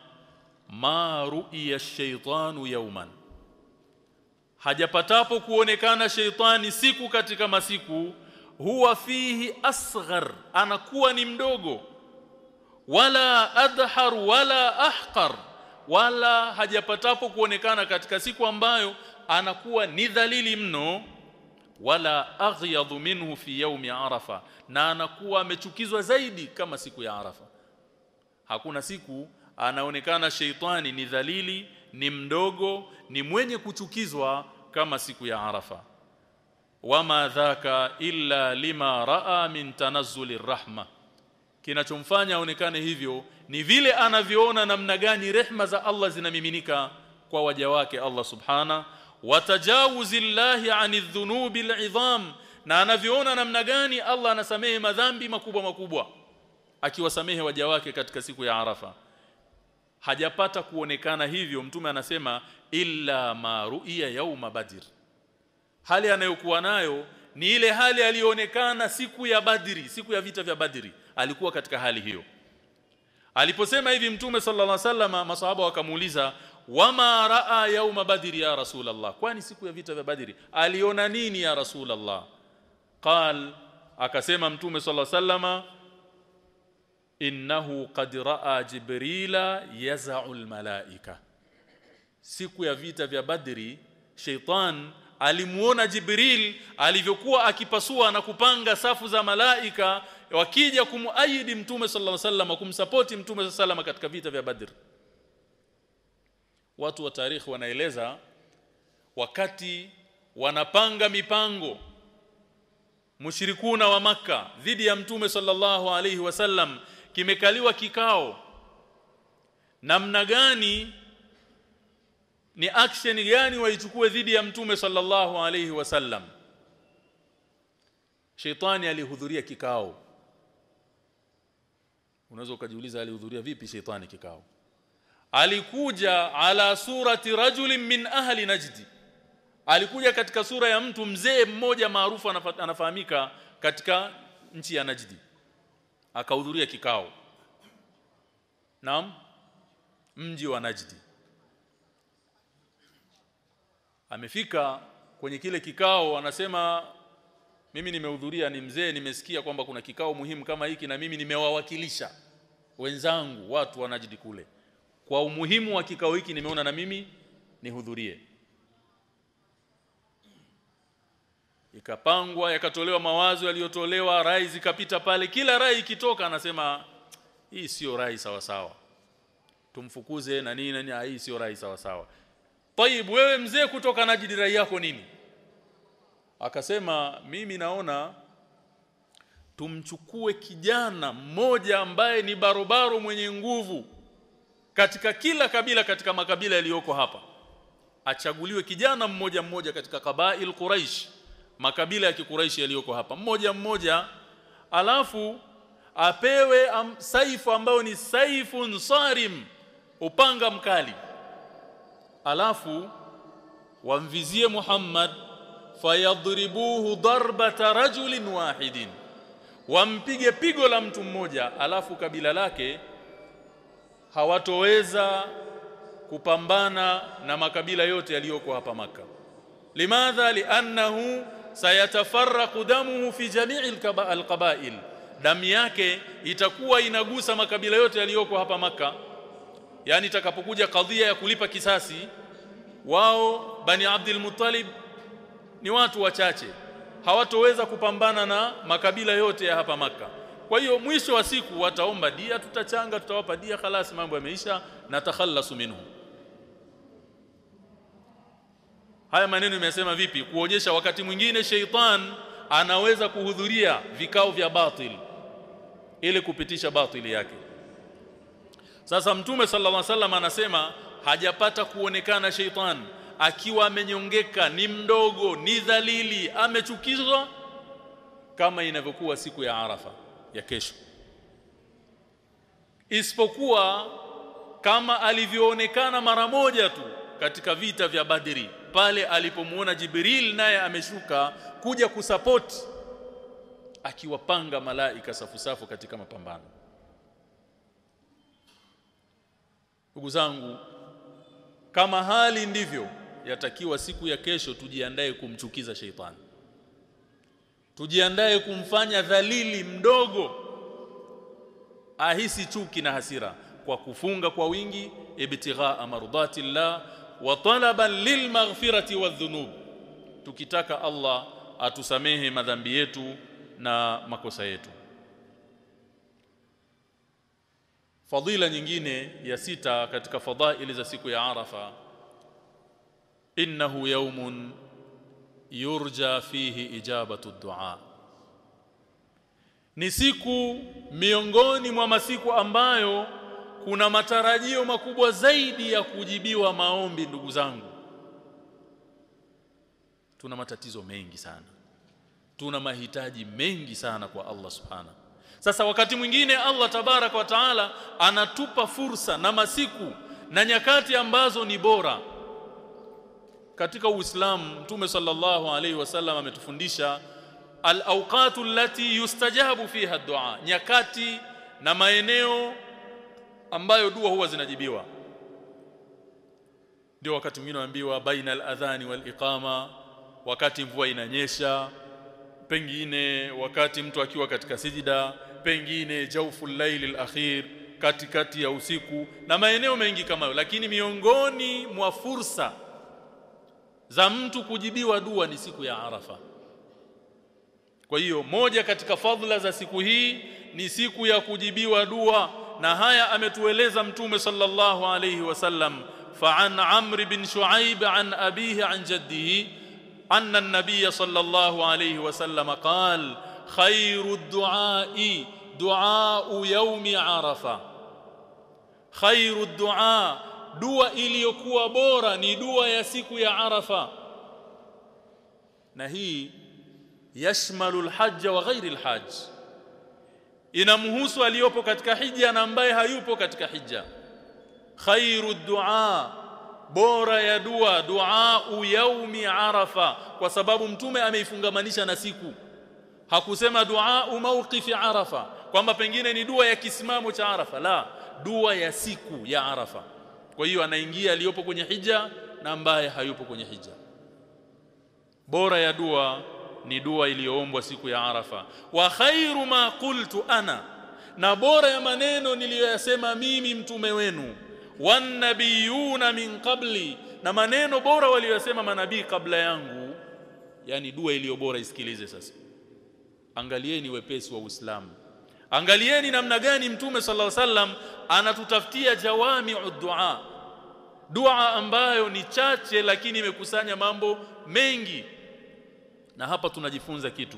ma ru'iya shaitanu yawman hajapatapo kuonekana sheitani siku katika masiku huwa fihi asghar anakuwa ni mdogo. Wala adhar wala ahqar wala hajapatapo kuonekana katika siku ambayo anakuwa ni dhalili mno. Wala aghyadhu minhu fi yaumi arafa na anakuwa amechukizwa zaidi kama siku ya arafa. Hakuna siku anaonekana sheitani ni dhalili ni mdogo ni mwenye kuchukizwa kama siku ya arafa. Wama dhaka illa lima raa min tanazzuli rahma. Kinachomfanya aonekane hivyo ni vile anavyoona namna gani rehma za Allah zinamiminika kwa waja wake Allah subhana watajawuzillahi ani dhunubi al'idham na anavyoona namna gani Allah anasamehe madhambi makubwa makubwa akiwasamehe waja wake katika siku ya Arafa. Hajapata kuonekana hivyo mtume anasema illa ma ru'iya yauma badir hali anayokuwa nayo ni ile hali aliyoonekana siku ya badiri siku ya vita vya badiri alikuwa katika hali hiyo. Aliposema hivi mtume sallallahu alaihi wasallam masahaba wakamuuliza wama raa yauma badiri ya rasulullah? Kwani siku ya vita vya badiri aliona nini ya rasulullah? Qal akasema mtume sallallahu alaihi wasallam innahu qad raa jibrila yaz'u almalaika siku ya vita vya badri sheitan alimuona jibril alivyokuwa akipasua na kupanga safu za malaika wakija kumuaidi mtume sallallahu alaihi wasallam kumsapoti mtume sallallahu alaihi katika vita vya badr watu wa tarikhi wanaeleza wakati wanapanga mipango mushrikuna wa maka dhidi ya mtume sallallahu alaihi wasallam kimekaliwa kikao. Namna gani ni action gani waichukue dhidi ya mtume sallallahu alayhi wasallam Sheitani alihudhuria kikao. Unaweza ukajiuliza alihudhuria vipi sheitani kikao? Alikuja ala surati rajulin min ahli najdi alikuja katika sura ya mtu mzee mmoja maarufu anafahamika katika nchi ya Najdi akahudhuria kikao. Naam mji wa Najdi amefika kwenye kile kikao anasema mimi nimehudhuria ni mzee nimesikia kwamba kuna kikao muhimu kama hiki na mimi nimewawakilisha wenzangu watu wa Najdi kule. Kwa umuhimu wa kikao hiki nimeona na mimi nihudhurie. Ikapangwa yakatolewa mawazo yaliyotolewa rai zikapita pale kila rai ikitoka anasema hii sio rai sawa sawa tumfukuze na nini na hii sio rai sawa sawa Taib wewe mzee kutoka Najdi rai yako nini? Akasema mimi naona tumchukue kijana mmoja ambaye ni barobaro mwenye nguvu katika kila kabila katika makabila yaliyoko hapa. Achaguliwe kijana mmoja mmoja katika kabail Quraish makabila ya kikuraishi yaliyoko hapa. Mmoja mmoja. Alafu apewe am, saifu ambayo ni saifun sarim upanga mkali alafu wamvizie Muhammad fayadribuhu darbata rajulin wahidin. Wampige pigo la mtu mmoja alafu kabila lake hawatoweza kupambana na makabila yote yaliyoko hapa maka limadha? Liannahu sayatafarraqu damuhu fi jami'i alqaba'il. Damu yake itakuwa inagusa makabila yote yaliyoko hapa maka yani itakapokuja kadhia ya kulipa kisasi wao bani Abdul Muttalib ni watu wachache. Hawatoweza kupambana na makabila yote ya hapa maka kwa hiyo mwisho wa siku wataomba dia tutachanga tutawapa dia khalas mambo yameisha na takhallasu minhu. Haya maneno nimesema vipi? Kuonyesha wakati mwingine sheitan anaweza kuhudhuria vikao vya batil ili kupitisha batili yake sasa mtume sallallahu alaihi wasallam anasema hajapata kuonekana sheitan akiwa amenyongeka ni mdogo ni dhalili amechukizwa kama inavyokuwa siku ya Arafa ya kesho. Isipokuwa kama alivyoonekana mara moja tu katika vita vya Badri pale alipomuona Jibril naye ameshuka kuja kusapoti akiwapanga malaika safu safu katika mapambano ndugu zangu kama hali ndivyo yatakiwa siku ya kesho tujiandae kumchukiza sheitani. Tujiandae kumfanya dhalili mdogo ahisi chuki na hasira kwa kufunga kwa wingi ibtighaa mardatillah wa talaban lilmaghfirati wadhunub. Tukitaka Allah atusamehe madhambi yetu na makosa yetu fadila nyingine ya sita katika fadhaili za siku ya Arafa. Innahu yawmun yurja fihi ijabatu dua. Ni siku miongoni mwa masiku ambayo kuna matarajio makubwa zaidi ya kujibiwa maombi ndugu zangu. Tuna matatizo mengi sana. Tuna mahitaji mengi sana kwa Allah subhanahu sasa wakati mwingine Allah tabarak wa taala anatupa fursa na masiku na nyakati ambazo ni bora. Katika Uislamu Mtume sallallahu alaihi wasallam ametufundisha al-awqatu allati yustajabu fiha ad-du'a nyakati na maeneo ambayo dua huwa zinajibiwa. Ndio wakati mwingine anaambiwa baina al-adhani wal-iqama wakati mvua inanyesha pengine wakati mtu akiwa katika sijida pengine jauful laili al-akhir katikati ya usiku na maeneo mengi kama hayo lakini miongoni mwa fursa za mtu kujibiwa dua ni siku ya Arafa kwa hiyo moja katika fadhila za siku hii ni siku ya kujibiwa dua na haya ametueleza mtume sallallahu alayhi wasallam فعن عمرو بن شعيب عن أبيه عن جده أن النبي صلى الله عليه وسلم قال خير الدعاء دعاء يوم عرفة خير الدعاء dua iliyokuwa bora ni dua ya siku ya Arafa na hii yashmalu alhajj wa ghairi alhajj inamhusu aliyopo katika hija na ambaye hayupo katika hija khairu dua bora ya dua dua yaumi arafa kwa sababu mtume ameifungamanisha na siku hakusema dua mawqifi arafa kwamba pengine ni dua ya kisimamo cha arafa. La dua ya siku ya arafa. Kwa hiyo anaingia aliyopo kwenye hija na ambaye hayupo kwenye hija. Bora ya dua ni dua iliyoombwa siku ya arafa. Wa khairu ma qultu ana na bora ya maneno niliyoyasema mimi mtume wenu. Wan nabiyuna min qabli na maneno bora waliyosema manabii kabla yangu. Yani dua iliyo bora isikilize sasa angalieni wepesi wa Uislamu. Angalieni namna gani mtume sallallahu alaihi wasallam anatutafutia jawami'u dua. Dua ambayo ni chache lakini imekusanya mambo mengi. Na hapa tunajifunza kitu.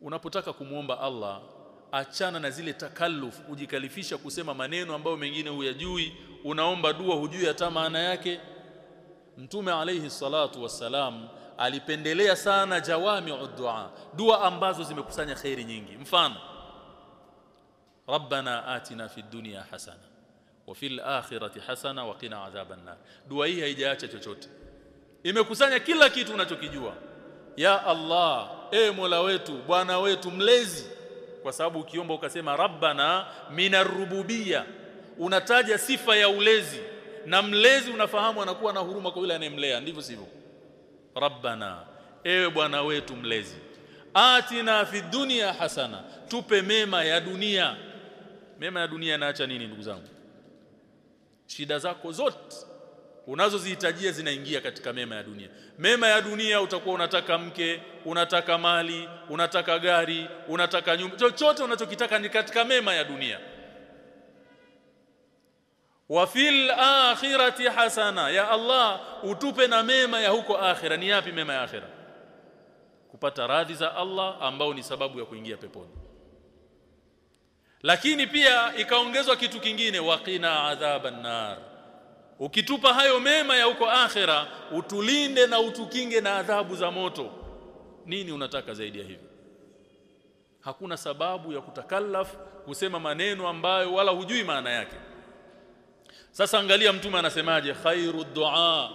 Unapotaka kumwomba Allah achana na zile takalluf ujikalifisha kusema maneno ambayo mengine huyajui unaomba dua hujui hata maana yake. Mtume alaihi salatu wassalam alipendelea sana jawami'u dua dua ambazo zimekusanya khairi nyingi. Mfano rabbana atina fi dunya hasana wa fil akhirati hasana wa qina adhaban nar. Dua hii haijaacha chochote. Imekusanya kila kitu unachokijua. Ya Allah e Mola wetu bwana wetu mlezi. Kwa sababu ukiomba ukasema rabbana minarububia unataja sifa ya ulezi. Na mlezi unafahamu anakuwa na huruma kwa yule anayemlea. Ndivyo sivyo rabbana ewe bwana wetu mlezi atina fi dunya hasana tupe mema ya dunia. Mema ya dunia inaacha nini ndugu zangu? Shida zako zote unazozihitajia zinaingia katika mema ya dunia. Mema ya dunia utakuwa unataka mke unataka mali unataka gari unataka nyumba chochote unachokitaka ni katika mema ya dunia wa fil akhirati hasana. Ya Allah utupe na mema ya huko akhira ni yapi mema ya akhira kupata radhi za Allah ambao ni sababu ya kuingia peponi. Lakini pia ikaongezwa kitu kingine waqina adhaban nar. Ukitupa hayo mema ya huko akhira utulinde na utukinge na adhabu za moto. Nini unataka zaidi ya hivi? Hakuna sababu ya kutakallaf kusema maneno ambayo wala hujui maana yake sasa angalia mtume anasemaje khairu dua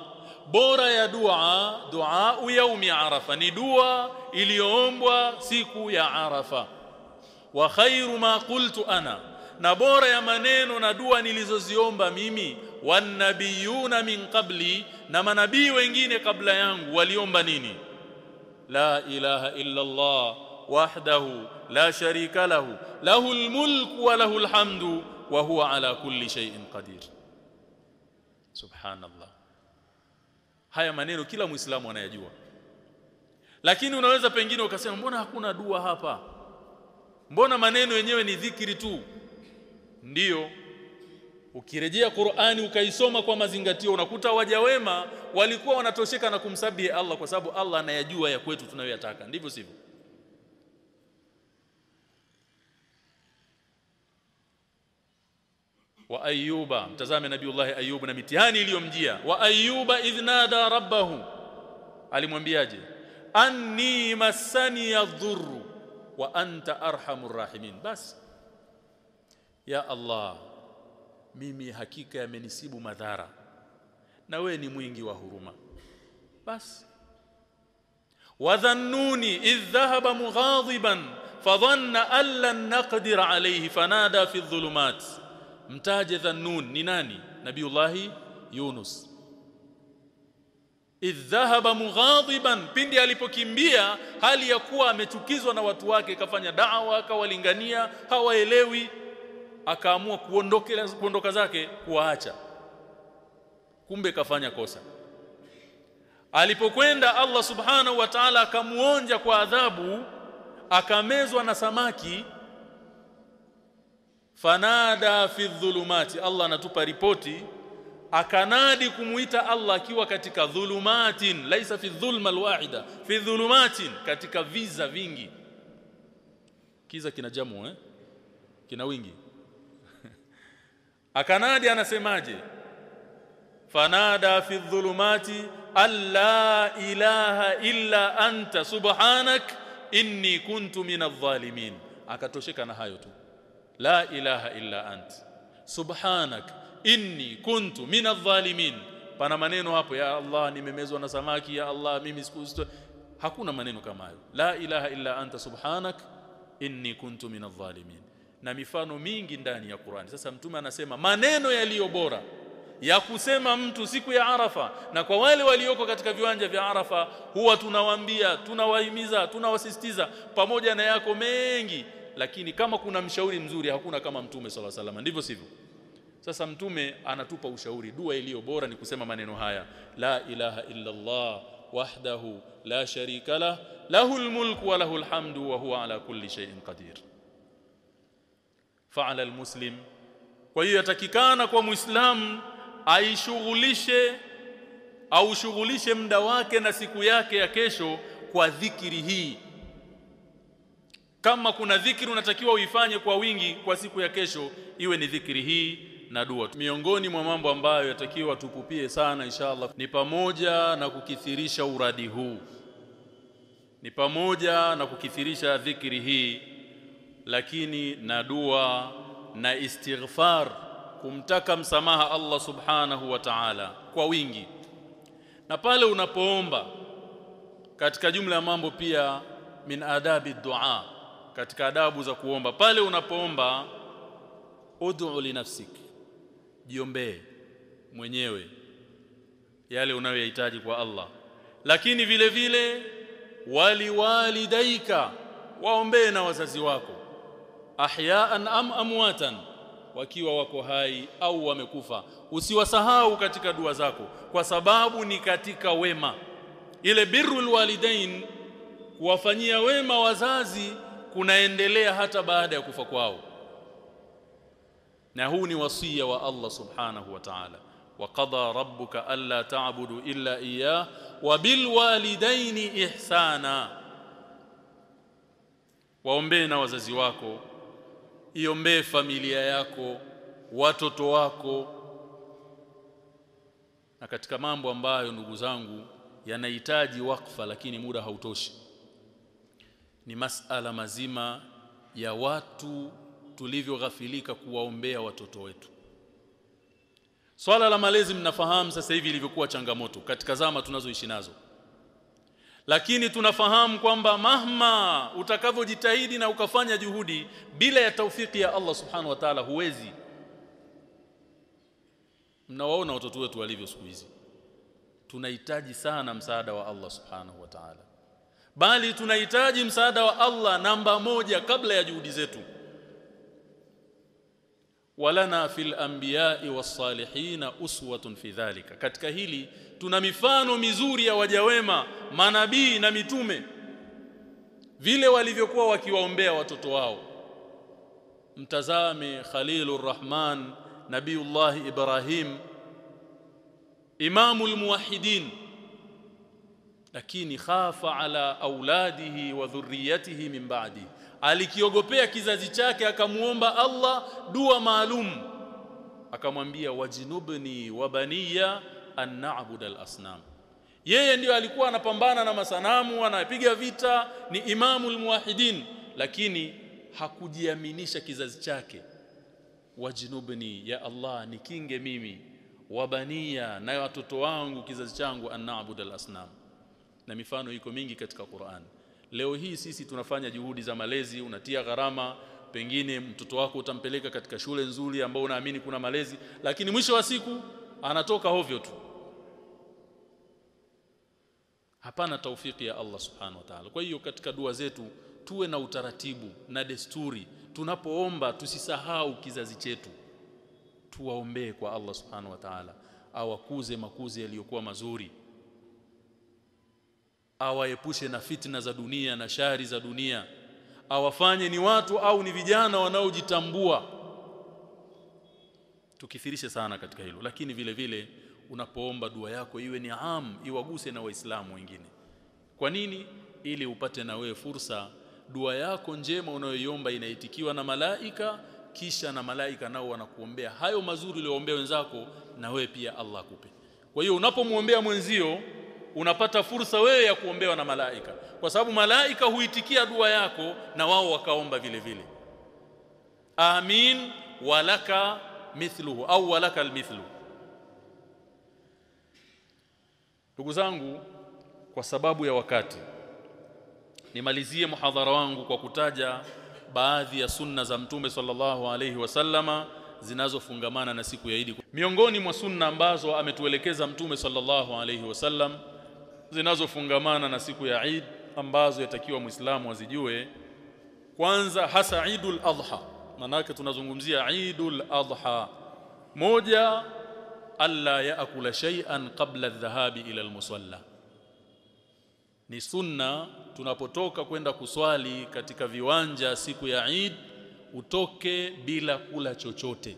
bora ya dua dua yaumi arafa ni dua iliyoombwa siku ya arafa wa khairu ma qultu ana na bora ya maneno na dua nilizoziomba mimi wanabiyuna min qabli na manabii wengine kabla yangu waliomba nini la ilaha illa Allah wahdahu la sharika lahu lahul mulku wa lahul hamdu wa huwa ala kulli shay'in qadir subhanallah. Haya maneno kila muislamu anayajua. Lakini unaweza pengine ukasema mbona hakuna dua hapa? Mbona maneno yenyewe ni dhikiri tu? Ndiyo ukirejea Qur'ani ukaisoma kwa mazingatio unakuta waja wema walikuwa wanatosheka na kumsabihi Allah kwa sababu Allah anayajua ya kwetu tunayoyataka. Ndivyo sivyo wa ayuba mtazame nabiiullah ayub na mitihani iliyomjia wa ayuba idhnada rabbahu alimwambiaje anni massani yadhurru wa anta arhamur rahimin basi ya allah mimi hakika yamenisibu madhara na we ni mwingi wa huruma basi wadhannuni idh dhahaba mughadiban fadhanna an lan naqdir alayhi fanada fi dhulumat mtaje dhannun ni nani? Nabiullahi yunus. Idh dhahaba mughadiban pindi alipokimbia hali ya kuwa amechukizwa na watu wake kafanya da'wa akawalingania hawaelewi. Akaamua kuondokea kuondoka zake kuwaacha. Kumbe kafanya kosa. Alipokwenda Allah subhanahu wa ta'ala akamuonja kwa adhabu akamezwa na samaki fanada fi dhulumati Allah anatupa ripoti akanadi kumuita Allah akiwa katika dhulumatin laisa fi dhulma alwahida fi dhulumatin katika viza vingi. Kiza kina jamu eh? Kina wingi. Akanadi anasemaje? Fanada fi dhulumati alla ilaha illa anta subhanak inni kuntu minadh-dhalimin. Akatosheka na hayo tu la ilaha illa ant. Subhanak inni kuntu minadh-dhalimin pana maneno hapo ya Allah nimemezwa na samaki ya Allah mimi sikuzito hakuna maneno kama hayo. La ilaha illa anta subhanak inni kuntu minadh-dhalimin na mifano mingi ndani ya Qur'ani. Sasa mtume anasema maneno yaliyo bora ya kusema mtu siku ya Arafa na kwa wale walioko katika viwanja vya Arafa huwa tunawaambia tunawahimiza tunawasisitiza pamoja na yako mengi lakini kama kuna mshauri mzuri hakuna kama mtume sala salama ndivyo sivyo? Sasa mtume anatupa ushauri. Dua iliyo bora ni kusema maneno haya. La ilaha illa Allah wahdahu la sharika lah lahul mulku wa lahul hamdu wa huwa ala kulli shay'in qadir. Fa'ala almuslim. Kwa hiyo yatakikana kwa muislamu aishughulishe au shughulishe muda wake na siku yake ya kesho kwa dhikiri hii kama kuna dhikri unatakiwa uifanye kwa wingi kwa siku ya kesho iwe ni dhikri hii na dua miongoni mwa mambo ambayo yatakiwa tukupie sana inshallah ni pamoja na kukithirisha uradi huu. Ni pamoja na kukithirisha dhikri hii lakini na dua na istighfar kumtaka msamaha Allah subhanahu wa ta'ala kwa wingi. Na pale unapoomba katika jumla ya mambo pia min adabi dua katika adabu za kuomba. Pale unapoomba ud'u li nafsik jiombee mwenyewe yale unayoyahitaji kwa Allah. Lakini vile vile waliwalidaika waombee na wazazi wako. Ahyaan am amwatan wakiwa wako hai au wamekufa. Usiwasahau katika dua zako kwa sababu ni katika wema. Ile birrul walidain kuwafanyia wema wazazi kunaendelea hata baada ya kufa kwao. Na huu ni wasia wa Allah subhanahu wa ta'ala. Wa qada rabbuka alla ta'budu illa iyyah wa bil walidaini ihsana. Waombee na wazazi wako iombee familia yako watoto wako. Na katika mambo ambayo ndugu zangu yanahitaji wakfa lakini muda hautoshi ni masala mazima ya watu tulivyoghafilika kuwaombea watoto wetu. Swala la malezi mnafahamu sasa hivi ilivyokuwa changamoto katika zama tunazoishi nazo. Lakini tunafahamu kwamba mahma utakavyojitahidi na ukafanya juhudi bila ya taufiki ya Allah subhanahu wa ta'ala huwezi. Mnawaona watoto wetu walivyo siku hizi. Tunahitaji sana msaada wa Allah subhanahu wa ta'ala bali tunahitaji msaada wa Allah namba moja kabla ya juhudi zetu. Walana fil anbiya'i was-salihin uswatun fi dhalika. Katika hili tuna mifano mizuri ya wajawema manabii na mitume. Vile walivyokuwa wakiwaombea watoto wao. Mtazame Khalilur Rahman Nabiullah Ibrahim Imamul Muwahhidin lakini khafa ala auladihi wa dhurriyatihi min ba'di. Alikiogopea kizazi chake akamuomba Allah dua maalum. Akamwambia wajinubni wa baniya an na'budu al-asnam. Yeye ndiyo alikuwa anapambana na masanamu anapiga vita ni imamu muwahidin lakini hakujiaminisha kizazi chake. Wajinubni ya Allah nikinge mimi. Wabania na watoto wangu kizazi changu an na'budu al-asnam na mifano iko mingi katika Qur'an. Leo hii sisi tunafanya juhudi za malezi unatia gharama pengine mtoto wako utampeleka katika shule nzuri ambao unaamini kuna malezi lakini mwisho wa siku anatoka hovyo tu. Hapana taufiki ya Allah subhanahu wa ta'ala. Kwa hiyo katika dua zetu tuwe na utaratibu na desturi. Tunapoomba tusisahau kizazi chetu. Tuwaombee kwa Allah subhanahu wa ta'ala. Awakuze makuzi yaliyokuwa mazuri awaepushe na fitna za dunia na shari za dunia. Awafanye ni watu au ni vijana wanaojitambua. Tukithirishe sana katika hilo lakini vile vile unapoomba dua yako iwe ni am iwaguse na waislamu wengine. Kwa nini? Ili upate na wewe fursa. Dua yako njema unayoiomba inaitikiwa na malaika kisha na malaika nao wanakuombea. Hayo mazuri uliyoombea wenzako na wewe pia Allah akupe. Kwa hiyo unapomwombea mwenzio unapata fursa wewe ya kuombewa na malaika. Kwa sababu malaika huitikia dua yako na wao wakaomba vile vile. Amin walaka mithluhu au walaka almithlu. Ndugu zangu kwa sababu ya wakati nimalizie muhadhara wangu kwa kutaja baadhi ya sunna za mtume sallallahu alayhi wasallama zinazofungamana na siku ya Idi miongoni mwa sunna ambazo ametuelekeza mtume sallallahu alayhi wasallam zinazofungamana na siku ya Eid ambazo yatakiwa Muislamu azijue. Kwanza hasa Eidul Adha. Manake tunazungumzia Eidul Adha. Moja alla yaakula shay'an qabla adh-dhahabi ila al-musalla. Ni sunna tunapotoka kwenda kuswali katika viwanja siku ya Eid utoke bila kula chochote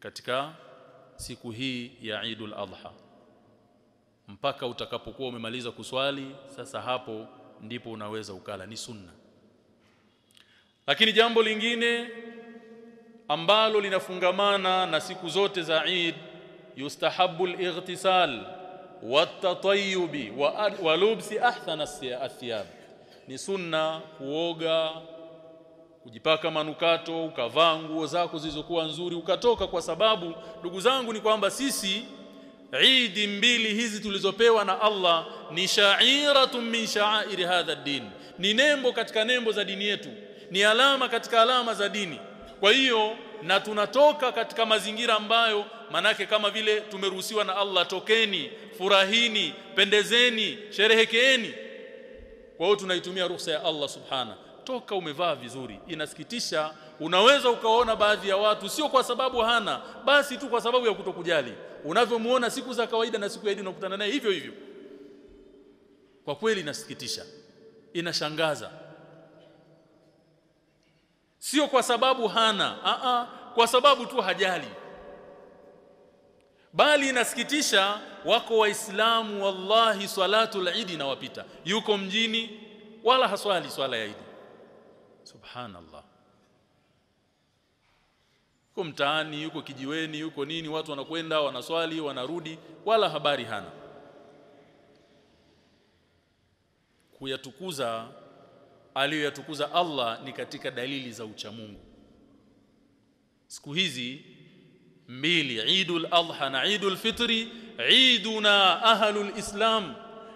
katika siku hii ya Eidul Adha mpaka utakapokuwa umemaliza kuswali sasa hapo ndipo unaweza ukala. Ni sunna. Lakini jambo lingine ambalo linafungamana na siku zote za Eid yustahabu al-ightisal wat-tatayyub wa lubsi ahsana athiyab ni sunna kuoga kujipaka manukato ukavaa nguo zako zilizokuwa nzuri ukatoka kwa sababu ndugu zangu ni kwamba sisi Eid mbili hizi tulizopewa na Allah ni sha'iratun min sha'airi hadha din ni nembo katika nembo za dini yetu. Ni alama katika alama za dini. Kwa hiyo na tunatoka katika mazingira ambayo manake kama vile tumeruhusiwa na Allah tokeni furahini pendezeni sherehekeeni. Kwa hiyo tunaitumia ruhusa ya Allah subhana toka umevaa vizuri. Inasikitisha unaweza ukaona baadhi ya watu sio kwa sababu hana basi tu kwa sababu ya kutokujali. Unavyomuona siku za kawaida na siku ya Eid unakutana naye hivyo hivyo. Kwa kweli inasikitisha. Inashangaza. Sio kwa sababu hana a a kwa sababu tu hajali. Bali inasikitisha wako waislamu wallahi swalatul idi inawapita. Yuko mjini wala haswali swala ya Eid subhanallah. Yuko mtaani yuko kijiweni yuko nini watu wanakwenda wanaswali wanarudi wala habari hana. Kuyatukuza aliyoyatukuza Allah ni katika dalili za uchamungu. Siku hizi mbili Eidul Adha na Eidul Fitri Eiduna ahlul Islam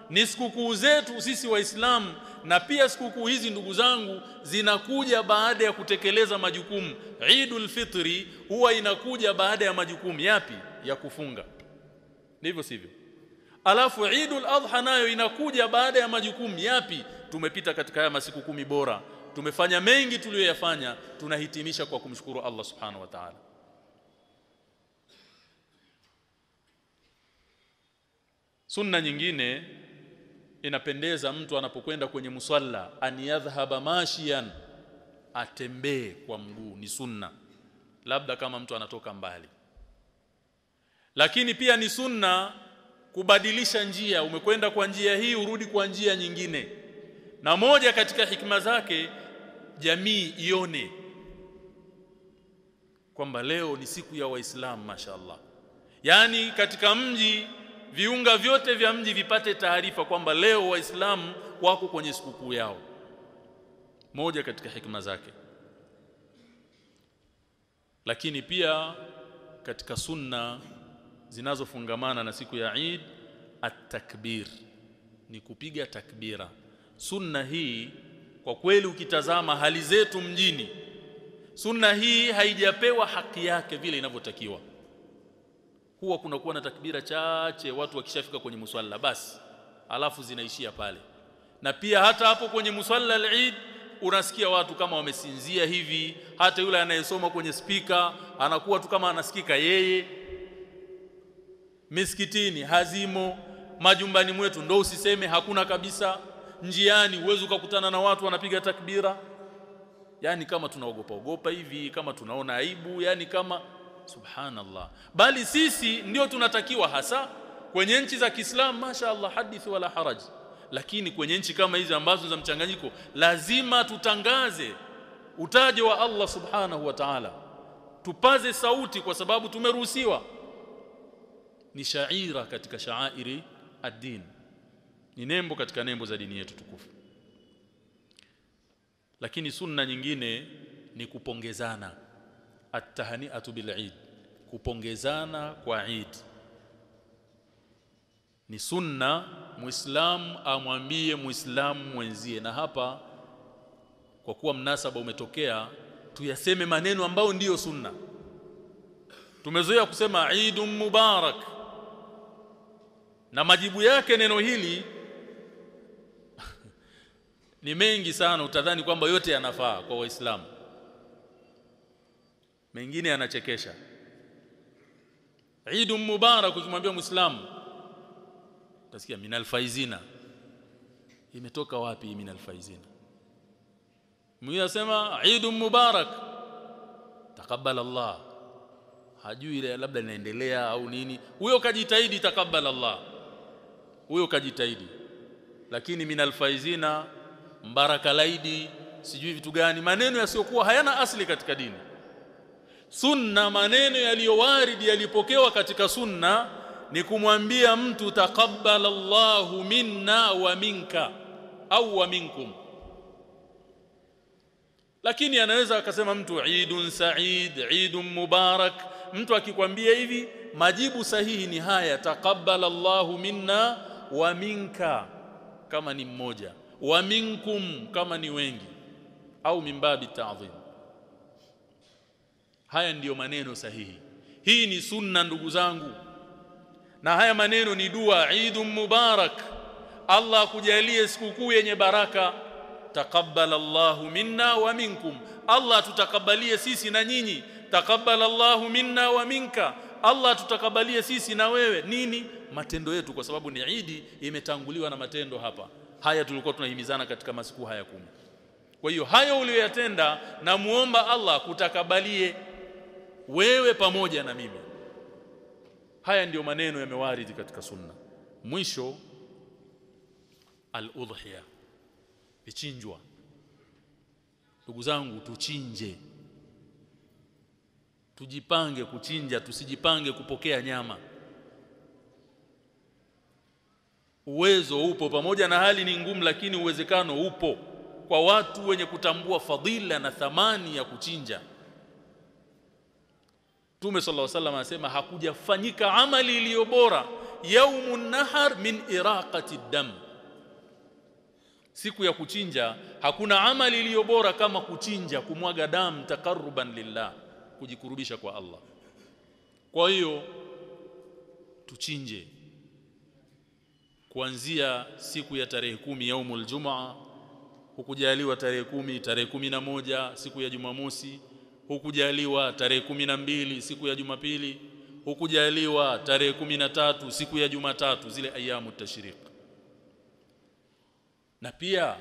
ni sikukuu zetu sisi waislamu na pia sikukuu hizi ndugu zangu zinakuja baada ya kutekeleza majukumu. Eidul Fitri huwa inakuja baada ya majukumu yapi? Ya kufunga. Ndivyo sivyo? Alafu Eidul Adha nayo inakuja baada ya majukumu yapi? Tumepita katika haya masiku kumi bora. Tumefanya mengi tuliyoyafanya tunahitimisha kwa kumshukuru Allah subhanahu wa ta'ala. Sunna nyingine inapendeza mtu anapokwenda kwenye musalla an yadhhaba mashiyan atembee kwa mguu ni sunna. Labda kama mtu anatoka mbali. Lakini pia ni sunna kubadilisha njia. Umekwenda kwa njia hii urudi kwa njia nyingine. Na moja katika hikma zake jamii ione kwamba leo ni siku ya waislamu mashaallah yani katika mji viunga vyote vya mji vipate taarifa kwamba leo waislamu wako kwenye sikukuu yao. Moja katika hikma zake. Lakini pia katika sunna zinazofungamana na siku ya Eid at-takbir ni kupiga takbira. Sunna hii kwa kweli ukitazama hali zetu mjini sunna hii haijapewa haki yake vile inavyotakiwa huwa kunakuwa na takbira chache watu wakishafika kwenye musalla basi alafu zinaishia pale. Na pia hata hapo kwenye musalla al-Eid unasikia watu kama wamesinzia hivi hata yule anayesoma kwenye spika anakuwa tu kama anasikika yeye. Misikitini hazimo. Majumbani mwetu ndo usiseme hakuna kabisa. Njiani uweze ukakutana na watu wanapiga takbira. Yani kama tunaogopa ogopa hivi kama tunaona aibu yani kama subhanallah. Bali sisi ndio tunatakiwa hasa kwenye nchi za Kiislamu mashaallah hadithi wala haraj. Lakini kwenye nchi kama hizi ambazo za mchanganyiko lazima tutangaze utaje wa Allah subhanahu wa ta'ala. Tupaze sauti kwa sababu tumeruhusiwa. Ni shaira katika shaairi ad-din. Ni nembo katika nembo za dini yetu tukufu. Lakini sunna nyingine ni kupongezana at-tahni'atu bil Eid kupongezana kwa Eid. Ni sunna muislamu amwambie muislamu mwenzie. Na hapa kwa kuwa mnasaba umetokea tuyaseme maneno ambayo ndiyo sunna. Tumezoea kusema Eidun Mubarak. Na majibu yake neno hili ni mengi sana. Utadhani kwamba yote yanafaa kwa waislamu mengine yanachekesha. Eid Mubarak ukimwambia muislamu utasikia minal faizina imetoka wapi minal faizina mwingine anasema Eid Mubarak takabbal Allah. Hajui ile labda inaendelea au nini. Huyo kajitahidi takabbal Allah. Huyo kajitahidi. Lakini minal faizina mbaraka laidi sijui vitu gani. Maneno yasiyokuwa hayana asili katika dini sunna maneno yaliyowaridi yalipokewa katika sunna ni kumwambia mtu taqabbala Allahu minna wa minka au wa minkum. Lakini anaweza akasema mtu Eidun Said Eidun Mubarak. Mtu akikwambia hivi majibu sahihi ni haya taqabbala Allahu minna wa minka kama ni mmoja wa minkum kama ni wengi au mimbabi ta'dhim haya ndiyo maneno sahihi. Hii ni sunna ndugu zangu. Na haya maneno ni dua Eidun Mubarak. Allah akujalie sikukuu yenye baraka. Taqabbal Allahu minna wa minkum. Allah tutakabalie sisi na nyinyi. Taqabbal Allahu minna wa minka. Allah tutakabalie sisi na wewe. Nini? Matendo yetu kwa sababu ni Idi imetanguliwa na matendo hapa. Haya tulikuwa tunahimizana katika masiku haya kumi. Kwa hiyo hayo uliyoyatenda na muomba Allah kutakabalie wewe pamoja na mimi. Haya ndiyo maneno yamewaridi katika sunna. Mwisho al-udhiya vichinjwa. Ndugu zangu tuchinje. Tujipange kuchinja tusijipange kupokea nyama. Uwezo upo pamoja na hali ni ngumu lakini uwezekano upo. Kwa watu wenye kutambua fadhila na thamani ya kuchinja Mtume sallallahu alaihi wasallam anasema hakujafanyika amali iliyo bora. Yaumun nahar min iraqati dam. Siku ya kuchinja hakuna amali iliyo bora kama kuchinja kumwaga damu takaruban lillah kujikurubisha kwa Allah. Kwa hiyo tuchinje. Kuanzia siku ya tarehe kumi yaumul jumaa hukujaliwa tarehe kumi tarehe kumi na moja siku ya Jumamosi hukujaliwa tarehe kumi na mbili siku ya Jumapili hukujaliwa tarehe kumi na tatu siku ya Jumatatu zile ayamu tashriq. Na pia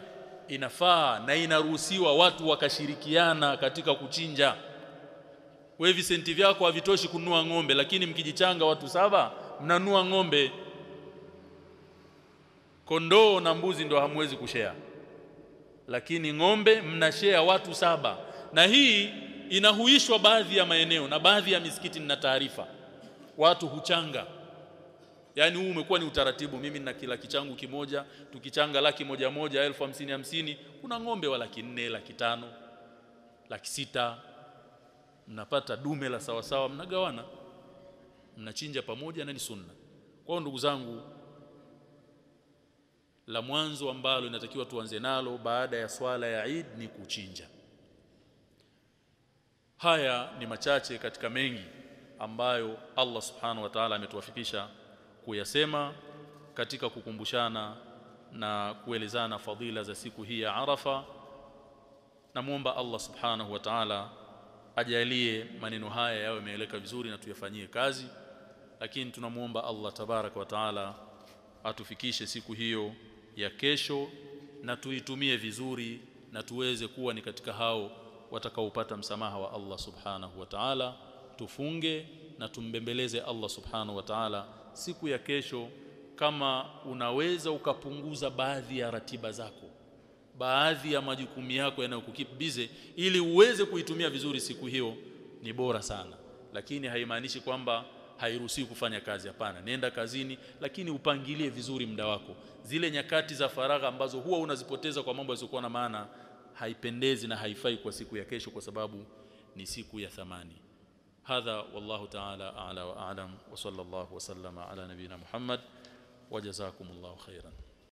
inafaa na inaruhusiwa watu wakashirikiana katika kuchinja. We visenti vyako havitoshi kununua ng'ombe lakini mkijichanga watu saba mnanua ng'ombe. Kondoo na mbuzi ndo hamwezi kushare. Lakini ng'ombe mnashare watu saba. Na hii inahuishwa baadhi ya maeneo na baadhi ya misikiti na taarifa. Watu huchanga. Yaani huu umekuwa ni utaratibu. Mimi nina kila kichangu kimoja. Tukichanga laki moja moja elfu hamsini hamsini kuna ng'ombe wa laki nne laki tano laki sita. Mnapata dume la sawasawa mnagawana. Mnachinja pamoja na ni sunna. Kwa ndugu zangu la mwanzo ambalo inatakiwa tuanze nalo baada ya swala ya Eid ni kuchinja haya ni machache katika mengi ambayo Allah subhanahu wa ta'ala ametuwafikisha kuyasema katika kukumbushana na kuelezana fadhila za siku hii ya Arafa. Namuomba Allah subhanahu wa ta'ala ajalie maneno haya yawe yameeleka vizuri na tuyafanyie kazi lakini tunamuomba Allah tabaraka wa taala atufikishe siku hiyo ya kesho na tuitumie vizuri na tuweze kuwa ni katika hao watakaopata msamaha wa Allah subhanahu wa ta'ala. Tufunge na tumbembeleze Allah subhanahu wa ta'ala siku ya kesho kama unaweza ukapunguza baadhi ya ratiba zako baadhi ya majukumu yako yanayokukibize ili uweze kuitumia vizuri siku hiyo ni bora sana. Lakini haimaanishi kwamba hairuhusiwi kufanya kazi hapana. Nenda kazini lakini upangilie vizuri muda wako. Zile nyakati za faragha ambazo huwa unazipoteza kwa mambo yasiyokuwa na maana haipendezi na haifai kwa siku ya kesho kwa sababu ni siku ya thamani hadha wallahu ta'ala a'la wa a'lam wa sallallahu wa sallama ala nabina muhammad wa jazakumullahu khairan